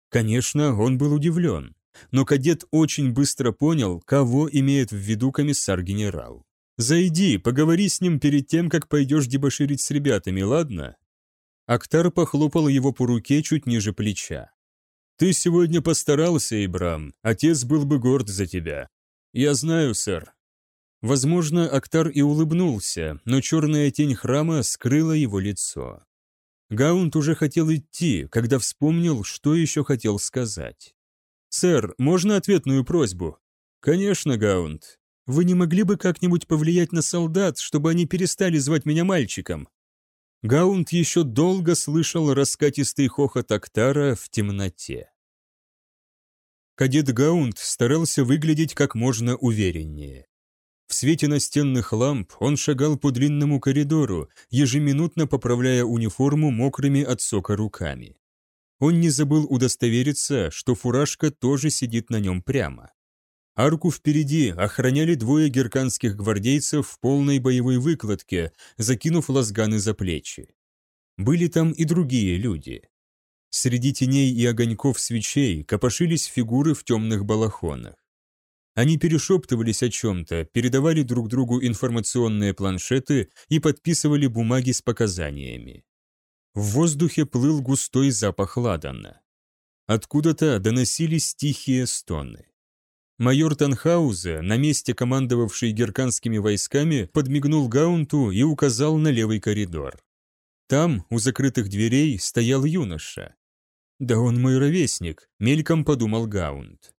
Конечно, он был удивлен, но кадет очень быстро понял, кого имеет в виду комиссар-генерал. «Зайди, поговори с ним перед тем, как пойдешь дебоширить с ребятами, ладно?» Актар похлопал его по руке чуть ниже плеча. «Ты сегодня постарался, Ибрам, отец был бы горд за тебя». «Я знаю, сэр». Возможно, Актар и улыбнулся, но черная тень храма скрыла его лицо. Гаунт уже хотел идти, когда вспомнил, что еще хотел сказать. «Сэр, можно ответную просьбу?» «Конечно, Гаунт. Вы не могли бы как-нибудь повлиять на солдат, чтобы они перестали звать меня мальчиком?» Гаунт еще долго слышал раскатистый хохот Актара в темноте. Кадет Гаунт старался выглядеть как можно увереннее. В свете настенных ламп он шагал по длинному коридору, ежеминутно поправляя униформу мокрыми от сока руками. Он не забыл удостовериться, что фуражка тоже сидит на нем прямо. Арку впереди охраняли двое герканских гвардейцев в полной боевой выкладке, закинув лазганы за плечи. Были там и другие люди. Среди теней и огоньков свечей копошились фигуры в темных балахонах. Они перешептывались о чем-то, передавали друг другу информационные планшеты и подписывали бумаги с показаниями. В воздухе плыл густой запах ладана. Откуда-то доносились тихие стоны. Майор Танхаузе, на месте командовавший герканскими войсками, подмигнул Гаунту и указал на левый коридор. Там, у закрытых дверей, стоял юноша. «Да он мой ровесник», — мельком подумал Гаунт.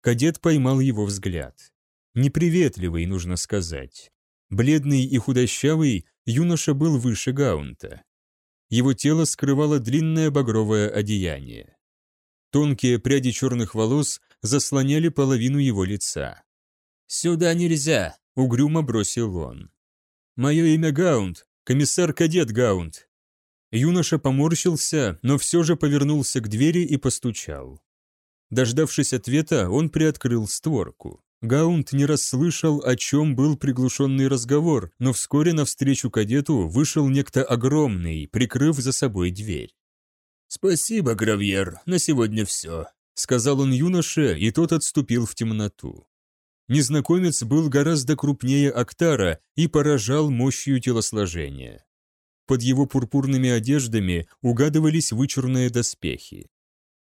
Кадет поймал его взгляд. Неприветливый, нужно сказать. Бледный и худощавый, юноша был выше Гаунта. Его тело скрывало длинное багровое одеяние. Тонкие пряди черных волос заслоняли половину его лица. «Сюда нельзя!» — угрюмо бросил он. «Мое имя Гаунт, комиссар-кадет Гаунт». Юноша поморщился, но все же повернулся к двери и постучал. Дождавшись ответа, он приоткрыл створку. Гаунт не расслышал, о чем был приглушенный разговор, но вскоре навстречу кадету вышел некто огромный, прикрыв за собой дверь. «Спасибо, Гравьер, на сегодня все», — сказал он юноше, и тот отступил в темноту. Незнакомец был гораздо крупнее Актара и поражал мощью телосложения. Под его пурпурными одеждами угадывались вычурные доспехи.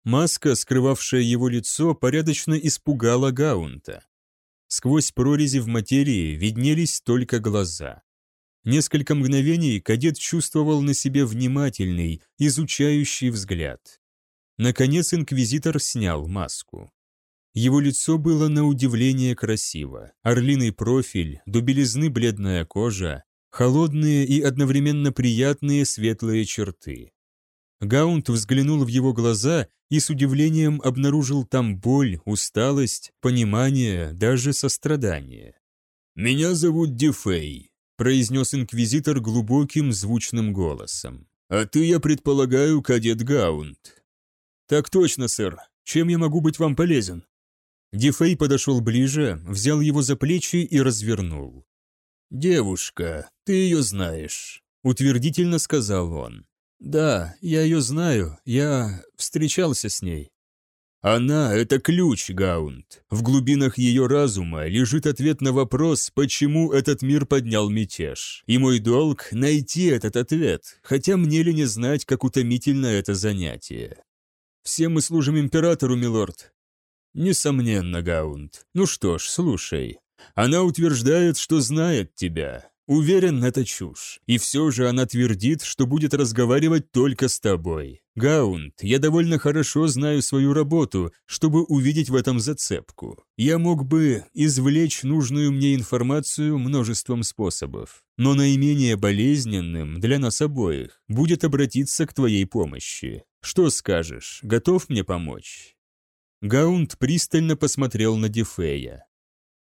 Маска, скрывавшая его лицо, порядочно испугала Гаунта. Сквозь прорези в материи виднелись только глаза. Несколько мгновений кадет чувствовал на себе внимательный, изучающий взгляд. Наконец инквизитор снял маску. Его лицо было на удивление красиво. Орлиный профиль, до белизны бледная кожа, холодные и одновременно приятные светлые черты. Гаунт взглянул в его глаза и с удивлением обнаружил там боль, усталость, понимание, даже сострадание. «Меня зовут Дефей», — произнес инквизитор глубоким звучным голосом. «А ты, я предполагаю, кадет Гаунт». «Так точно, сэр. Чем я могу быть вам полезен?» Дефей подошел ближе, взял его за плечи и развернул. «Девушка, ты ее знаешь», — утвердительно сказал он. «Да, я ее знаю, я встречался с ней». Она — это ключ, Гаунд. В глубинах ее разума лежит ответ на вопрос, почему этот мир поднял мятеж. И мой долг — найти этот ответ, хотя мне ли не знать, как утомительно это занятие. Все мы служим императору, милорд. Несомненно, Гаунд. Ну что ж, слушай. Она утверждает, что знает тебя. Уверен, это чушь. И все же она твердит, что будет разговаривать только с тобой. Гаунд, я довольно хорошо знаю свою работу, чтобы увидеть в этом зацепку. Я мог бы извлечь нужную мне информацию множеством способов. Но наименее болезненным для нас обоих будет обратиться к твоей помощи. Что скажешь, готов мне помочь?» Гаунд пристально посмотрел на Дефея.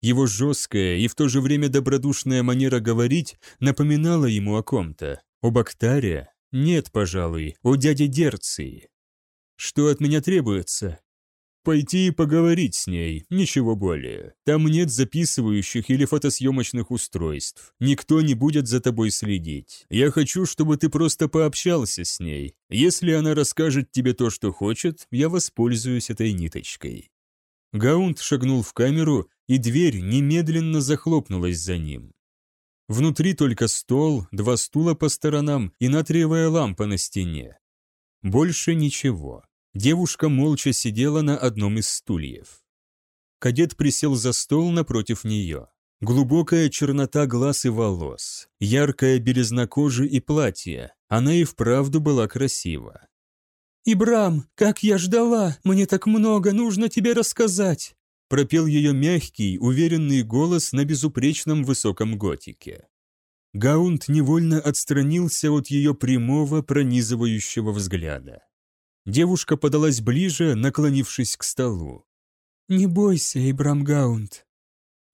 Его жесткая и в то же время добродушная манера говорить напоминала ему о ком-то. Об Актаре? Нет, пожалуй, о дяде Дерции. Что от меня требуется? Пойти и поговорить с ней, ничего более. Там нет записывающих или фотосъемочных устройств. Никто не будет за тобой следить. Я хочу, чтобы ты просто пообщался с ней. Если она расскажет тебе то, что хочет, я воспользуюсь этой ниточкой. Гаунд шагнул в камеру, и дверь немедленно захлопнулась за ним. Внутри только стол, два стула по сторонам и натриевая лампа на стене. Больше ничего. Девушка молча сидела на одном из стульев. Кадет присел за стол напротив нее. Глубокая чернота глаз и волос, яркая белизна кожи и платья. Она и вправду была красива. «Ибрам, как я ждала! Мне так много нужно тебе рассказать!» пропел ее мягкий, уверенный голос на безупречном высоком готике. Гаунд невольно отстранился от ее прямого, пронизывающего взгляда. Девушка подалась ближе, наклонившись к столу. «Не бойся, Ибрам Гаунд».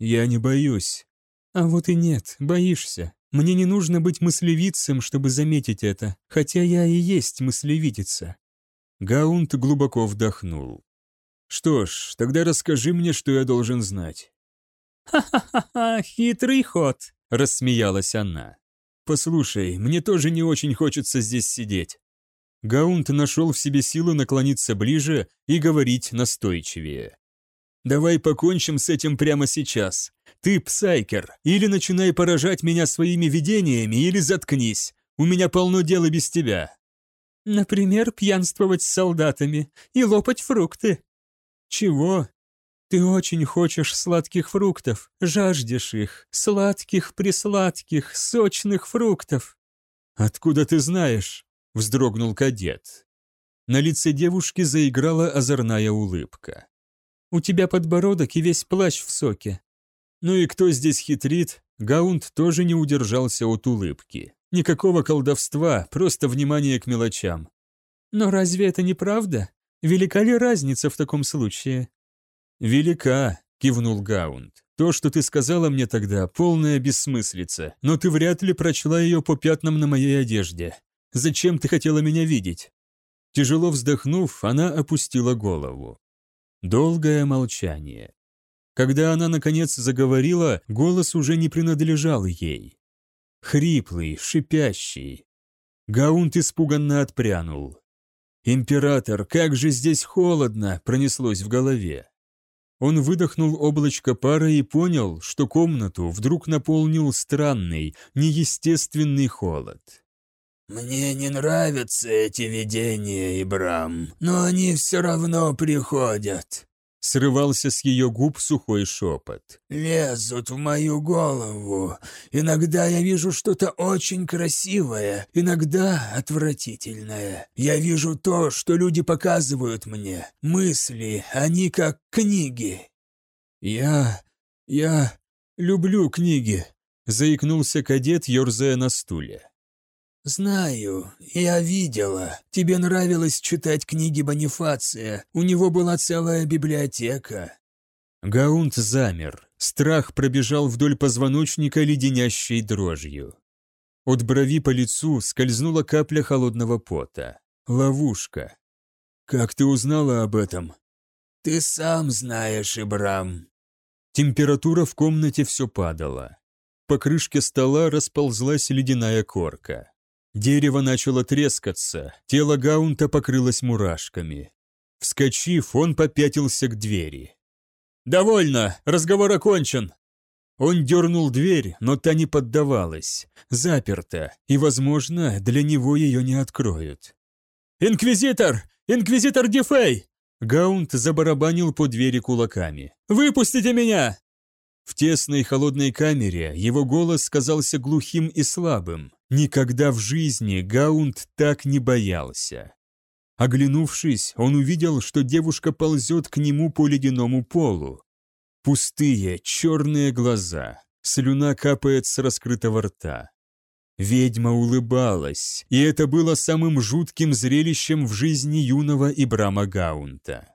«Я не боюсь». «А вот и нет, боишься. Мне не нужно быть мыслевицем, чтобы заметить это, хотя я и есть мыслевидица. Гаунт глубоко вдохнул. «Что ж, тогда расскажи мне, что я должен знать». «Ха-ха-ха, хитрый ход», — рассмеялась она. «Послушай, мне тоже не очень хочется здесь сидеть». Гаунт нашел в себе силу наклониться ближе и говорить настойчивее. «Давай покончим с этим прямо сейчас. Ты псайкер, или начинай поражать меня своими видениями, или заткнись. У меня полно дела без тебя. Например, пьянствовать с солдатами и лопать фрукты. Чего? Ты очень хочешь сладких фруктов, жаждешь их, сладких-присладких, сочных фруктов. Откуда ты знаешь? Вздрогнул кадет. На лице девушки заиграла озорная улыбка. У тебя подбородок и весь плащ в соке. Ну и кто здесь хитрит? Гаунд тоже не удержался от улыбки. Никакого колдовства, просто внимание к мелочам. Но разве это не правда? Велика ли разница в таком случае? Велика, кивнул Гаунд. То, что ты сказала мне тогда, полная бессмыслица, но ты вряд ли прочла ее по пятнам на моей одежде. Зачем ты хотела меня видеть? Тяжело вздохнув, она опустила голову. Долгое молчание. Когда она, наконец, заговорила, голос уже не принадлежал ей хриплый, шипящий. Гаунт испуганно отпрянул. «Император, как же здесь холодно!» пронеслось в голове. Он выдохнул облачко пара и понял, что комнату вдруг наполнил странный, неестественный холод. «Мне не нравятся эти видения, Ибрам, но они все равно приходят», Срывался с ее губ сухой шепот. «Лезут в мою голову. Иногда я вижу что-то очень красивое, иногда отвратительное. Я вижу то, что люди показывают мне. Мысли, они как книги». «Я... я люблю книги», — заикнулся кадет, ерзая на стуле. «Знаю, я видела. Тебе нравилось читать книги Бонифация. У него была целая библиотека». Гаунт замер. Страх пробежал вдоль позвоночника леденящей дрожью. От брови по лицу скользнула капля холодного пота. Ловушка. «Как ты узнала об этом?» «Ты сам знаешь, Ибрам». Температура в комнате все падала. По крышке стола расползлась ледяная корка. Дерево начало трескаться, тело Гаунта покрылось мурашками. Вскочив, он попятился к двери. «Довольно! Разговор окончен!» Он дернул дверь, но та не поддавалась. Заперта, и, возможно, для него ее не откроют. «Инквизитор! Инквизитор Дефей!» Гаунт забарабанил по двери кулаками. «Выпустите меня!» В тесной холодной камере его голос казался глухим и слабым. Никогда в жизни Гаунд так не боялся. Оглянувшись, он увидел, что девушка ползет к нему по ледяному полу. Пустые, черные глаза, слюна капает с раскрытого рта. Ведьма улыбалась, и это было самым жутким зрелищем в жизни юного Ибрама Гаунта.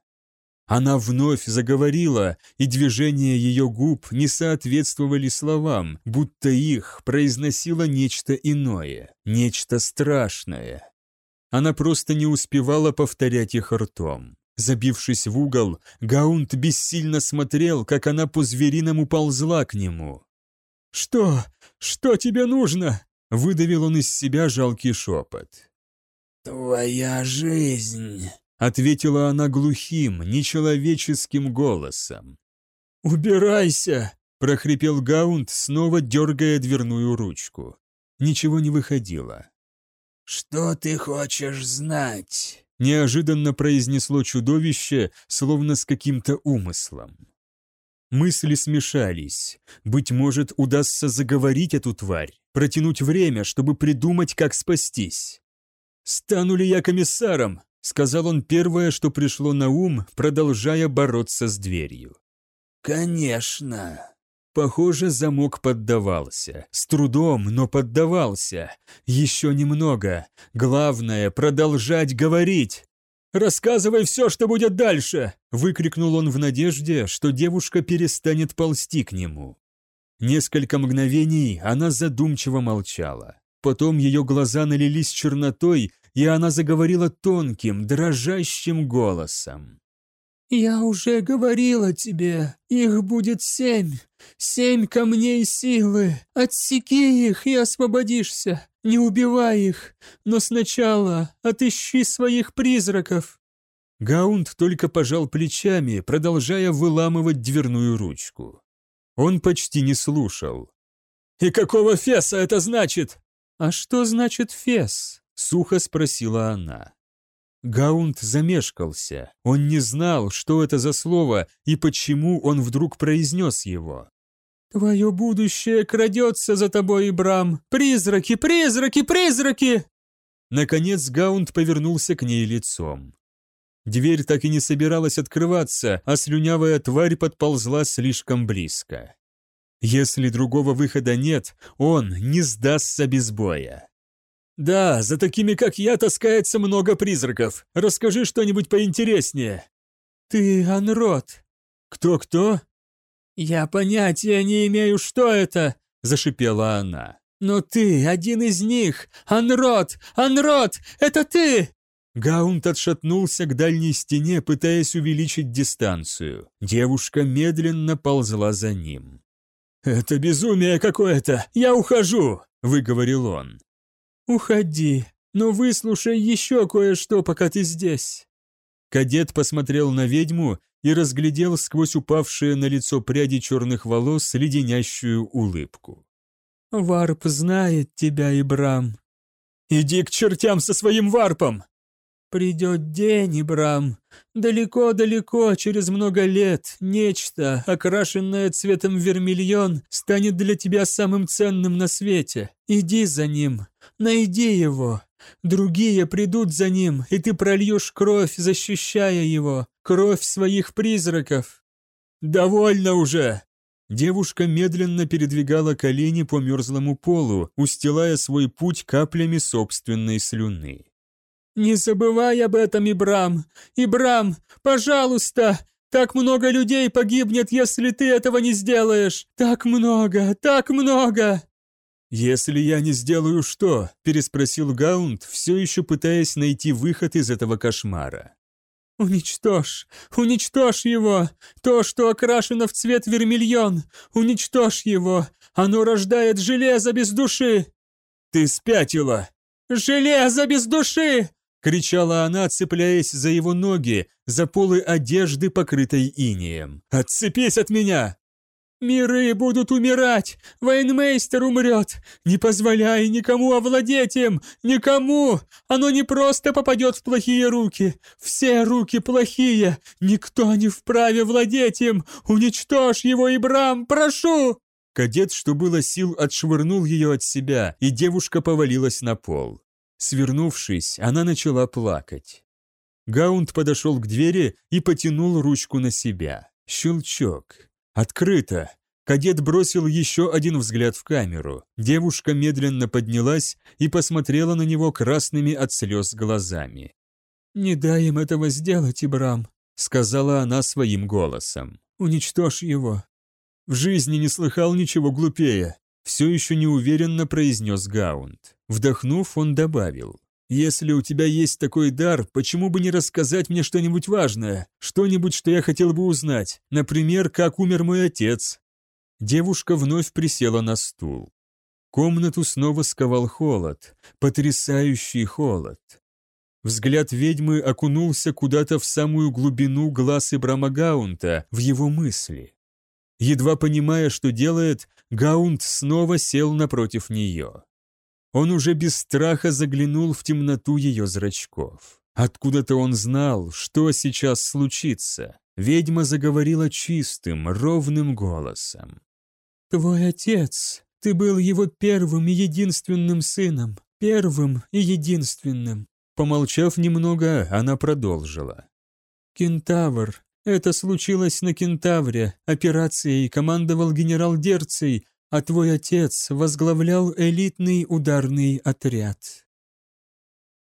Она вновь заговорила, и движения ее губ не соответствовали словам, будто их произносило нечто иное, нечто страшное. Она просто не успевала повторять их ртом. Забившись в угол, Гаунт бессильно смотрел, как она по-звериному ползла к нему. «Что? Что тебе нужно?» — выдавил он из себя жалкий шепот. «Твоя жизнь», Ответила она глухим, нечеловеческим голосом. «Убирайся!» – прохрипел Гаунд, снова дергая дверную ручку. Ничего не выходило. «Что ты хочешь знать?» – неожиданно произнесло чудовище, словно с каким-то умыслом. Мысли смешались. Быть может, удастся заговорить эту тварь, протянуть время, чтобы придумать, как спастись. «Стану ли я комиссаром?» Сказал он первое, что пришло на ум, продолжая бороться с дверью. «Конечно». Похоже, замок поддавался. С трудом, но поддавался. Еще немного. Главное — продолжать говорить. «Рассказывай все, что будет дальше!» — выкрикнул он в надежде, что девушка перестанет ползти к нему. Несколько мгновений она задумчиво молчала. Потом ее глаза налились чернотой, и она заговорила тонким, дрожащим голосом. «Я уже говорила тебе, их будет семь, семь камней силы. Отсеки их и освободишься, не убивай их, но сначала отыщи своих призраков». Гаунд только пожал плечами, продолжая выламывать дверную ручку. Он почти не слушал. «И какого феса это значит?» «А что значит фес?» Сухо спросила она. Гаунд замешкался. Он не знал, что это за слово и почему он вдруг произнес его. «Твое будущее крадется за тобой, Ибрам! Призраки, призраки, призраки!» Наконец Гаунд повернулся к ней лицом. Дверь так и не собиралась открываться, а слюнявая тварь подползла слишком близко. Если другого выхода нет, он не сдастся без боя. «Да, за такими, как я, таскается много призраков. Расскажи что-нибудь поинтереснее». «Ты Анрот». «Кто-кто?» «Я понятия не имею, что это», — зашипела она. «Но ты один из них! Анрот! Анрот! Это ты!» Гаунт отшатнулся к дальней стене, пытаясь увеличить дистанцию. Девушка медленно ползла за ним. «Это безумие какое-то! Я ухожу!» — выговорил он. «Уходи, но выслушай еще кое-что, пока ты здесь». Кадет посмотрел на ведьму и разглядел сквозь упавшие на лицо пряди черных волос леденящую улыбку. «Варп знает тебя, Ибрам». «Иди к чертям со своим варпом!» Придет день, Ибрам. Далеко-далеко, через много лет, нечто, окрашенное цветом вермильон, станет для тебя самым ценным на свете. Иди за ним, найди его. Другие придут за ним, и ты прольешь кровь, защищая его, кровь своих призраков. «Довольно уже!» Девушка медленно передвигала колени по мерзлому полу, устилая свой путь каплями собственной слюны. «Не забывай об этом, Ибрам! Ибрам, пожалуйста! Так много людей погибнет, если ты этого не сделаешь! Так много, так много!» «Если я не сделаю что?» – переспросил Гаунд, все еще пытаясь найти выход из этого кошмара. «Уничтожь! Уничтожь его! То, что окрашено в цвет вермильон! Уничтожь его! Оно рождает железо без души!» «Ты спятила!» «Железо без души!» — кричала она, цепляясь за его ноги, за полы одежды, покрытой инеем. «Отцепись от меня!» «Миры будут умирать! Военмейстер умрет! Не позволяй никому овладеть им! Никому! Оно не просто попадет в плохие руки! Все руки плохие! Никто не вправе владеть им! Уничтожь его, Ибрам, прошу!» Кадет, что было сил, отшвырнул ее от себя, и девушка повалилась на пол. Свернувшись, она начала плакать. Гаунд подошел к двери и потянул ручку на себя. Щелчок. Открыто. Кадет бросил еще один взгляд в камеру. Девушка медленно поднялась и посмотрела на него красными от слез глазами. «Не дай им этого сделать, Ибрам», — сказала она своим голосом. «Уничтожь его». В жизни не слыхал ничего глупее все еще неуверенно произнес Гаунд. Вдохнув, он добавил. «Если у тебя есть такой дар, почему бы не рассказать мне что-нибудь важное? Что-нибудь, что я хотел бы узнать? Например, как умер мой отец?» Девушка вновь присела на стул. Комнату снова сковал холод, потрясающий холод. Взгляд ведьмы окунулся куда-то в самую глубину глаз Ибрама Гаунта, в его мысли. Едва понимая, что делает, Гаунд снова сел напротив нее. Он уже без страха заглянул в темноту ее зрачков. Откуда-то он знал, что сейчас случится. Ведьма заговорила чистым, ровным голосом. «Твой отец, ты был его первым и единственным сыном, первым и единственным». Помолчав немного, она продолжила. «Кентавр, это случилось на Кентавре. Операцией командовал генерал Дерций, а твой отец возглавлял элитный ударный отряд.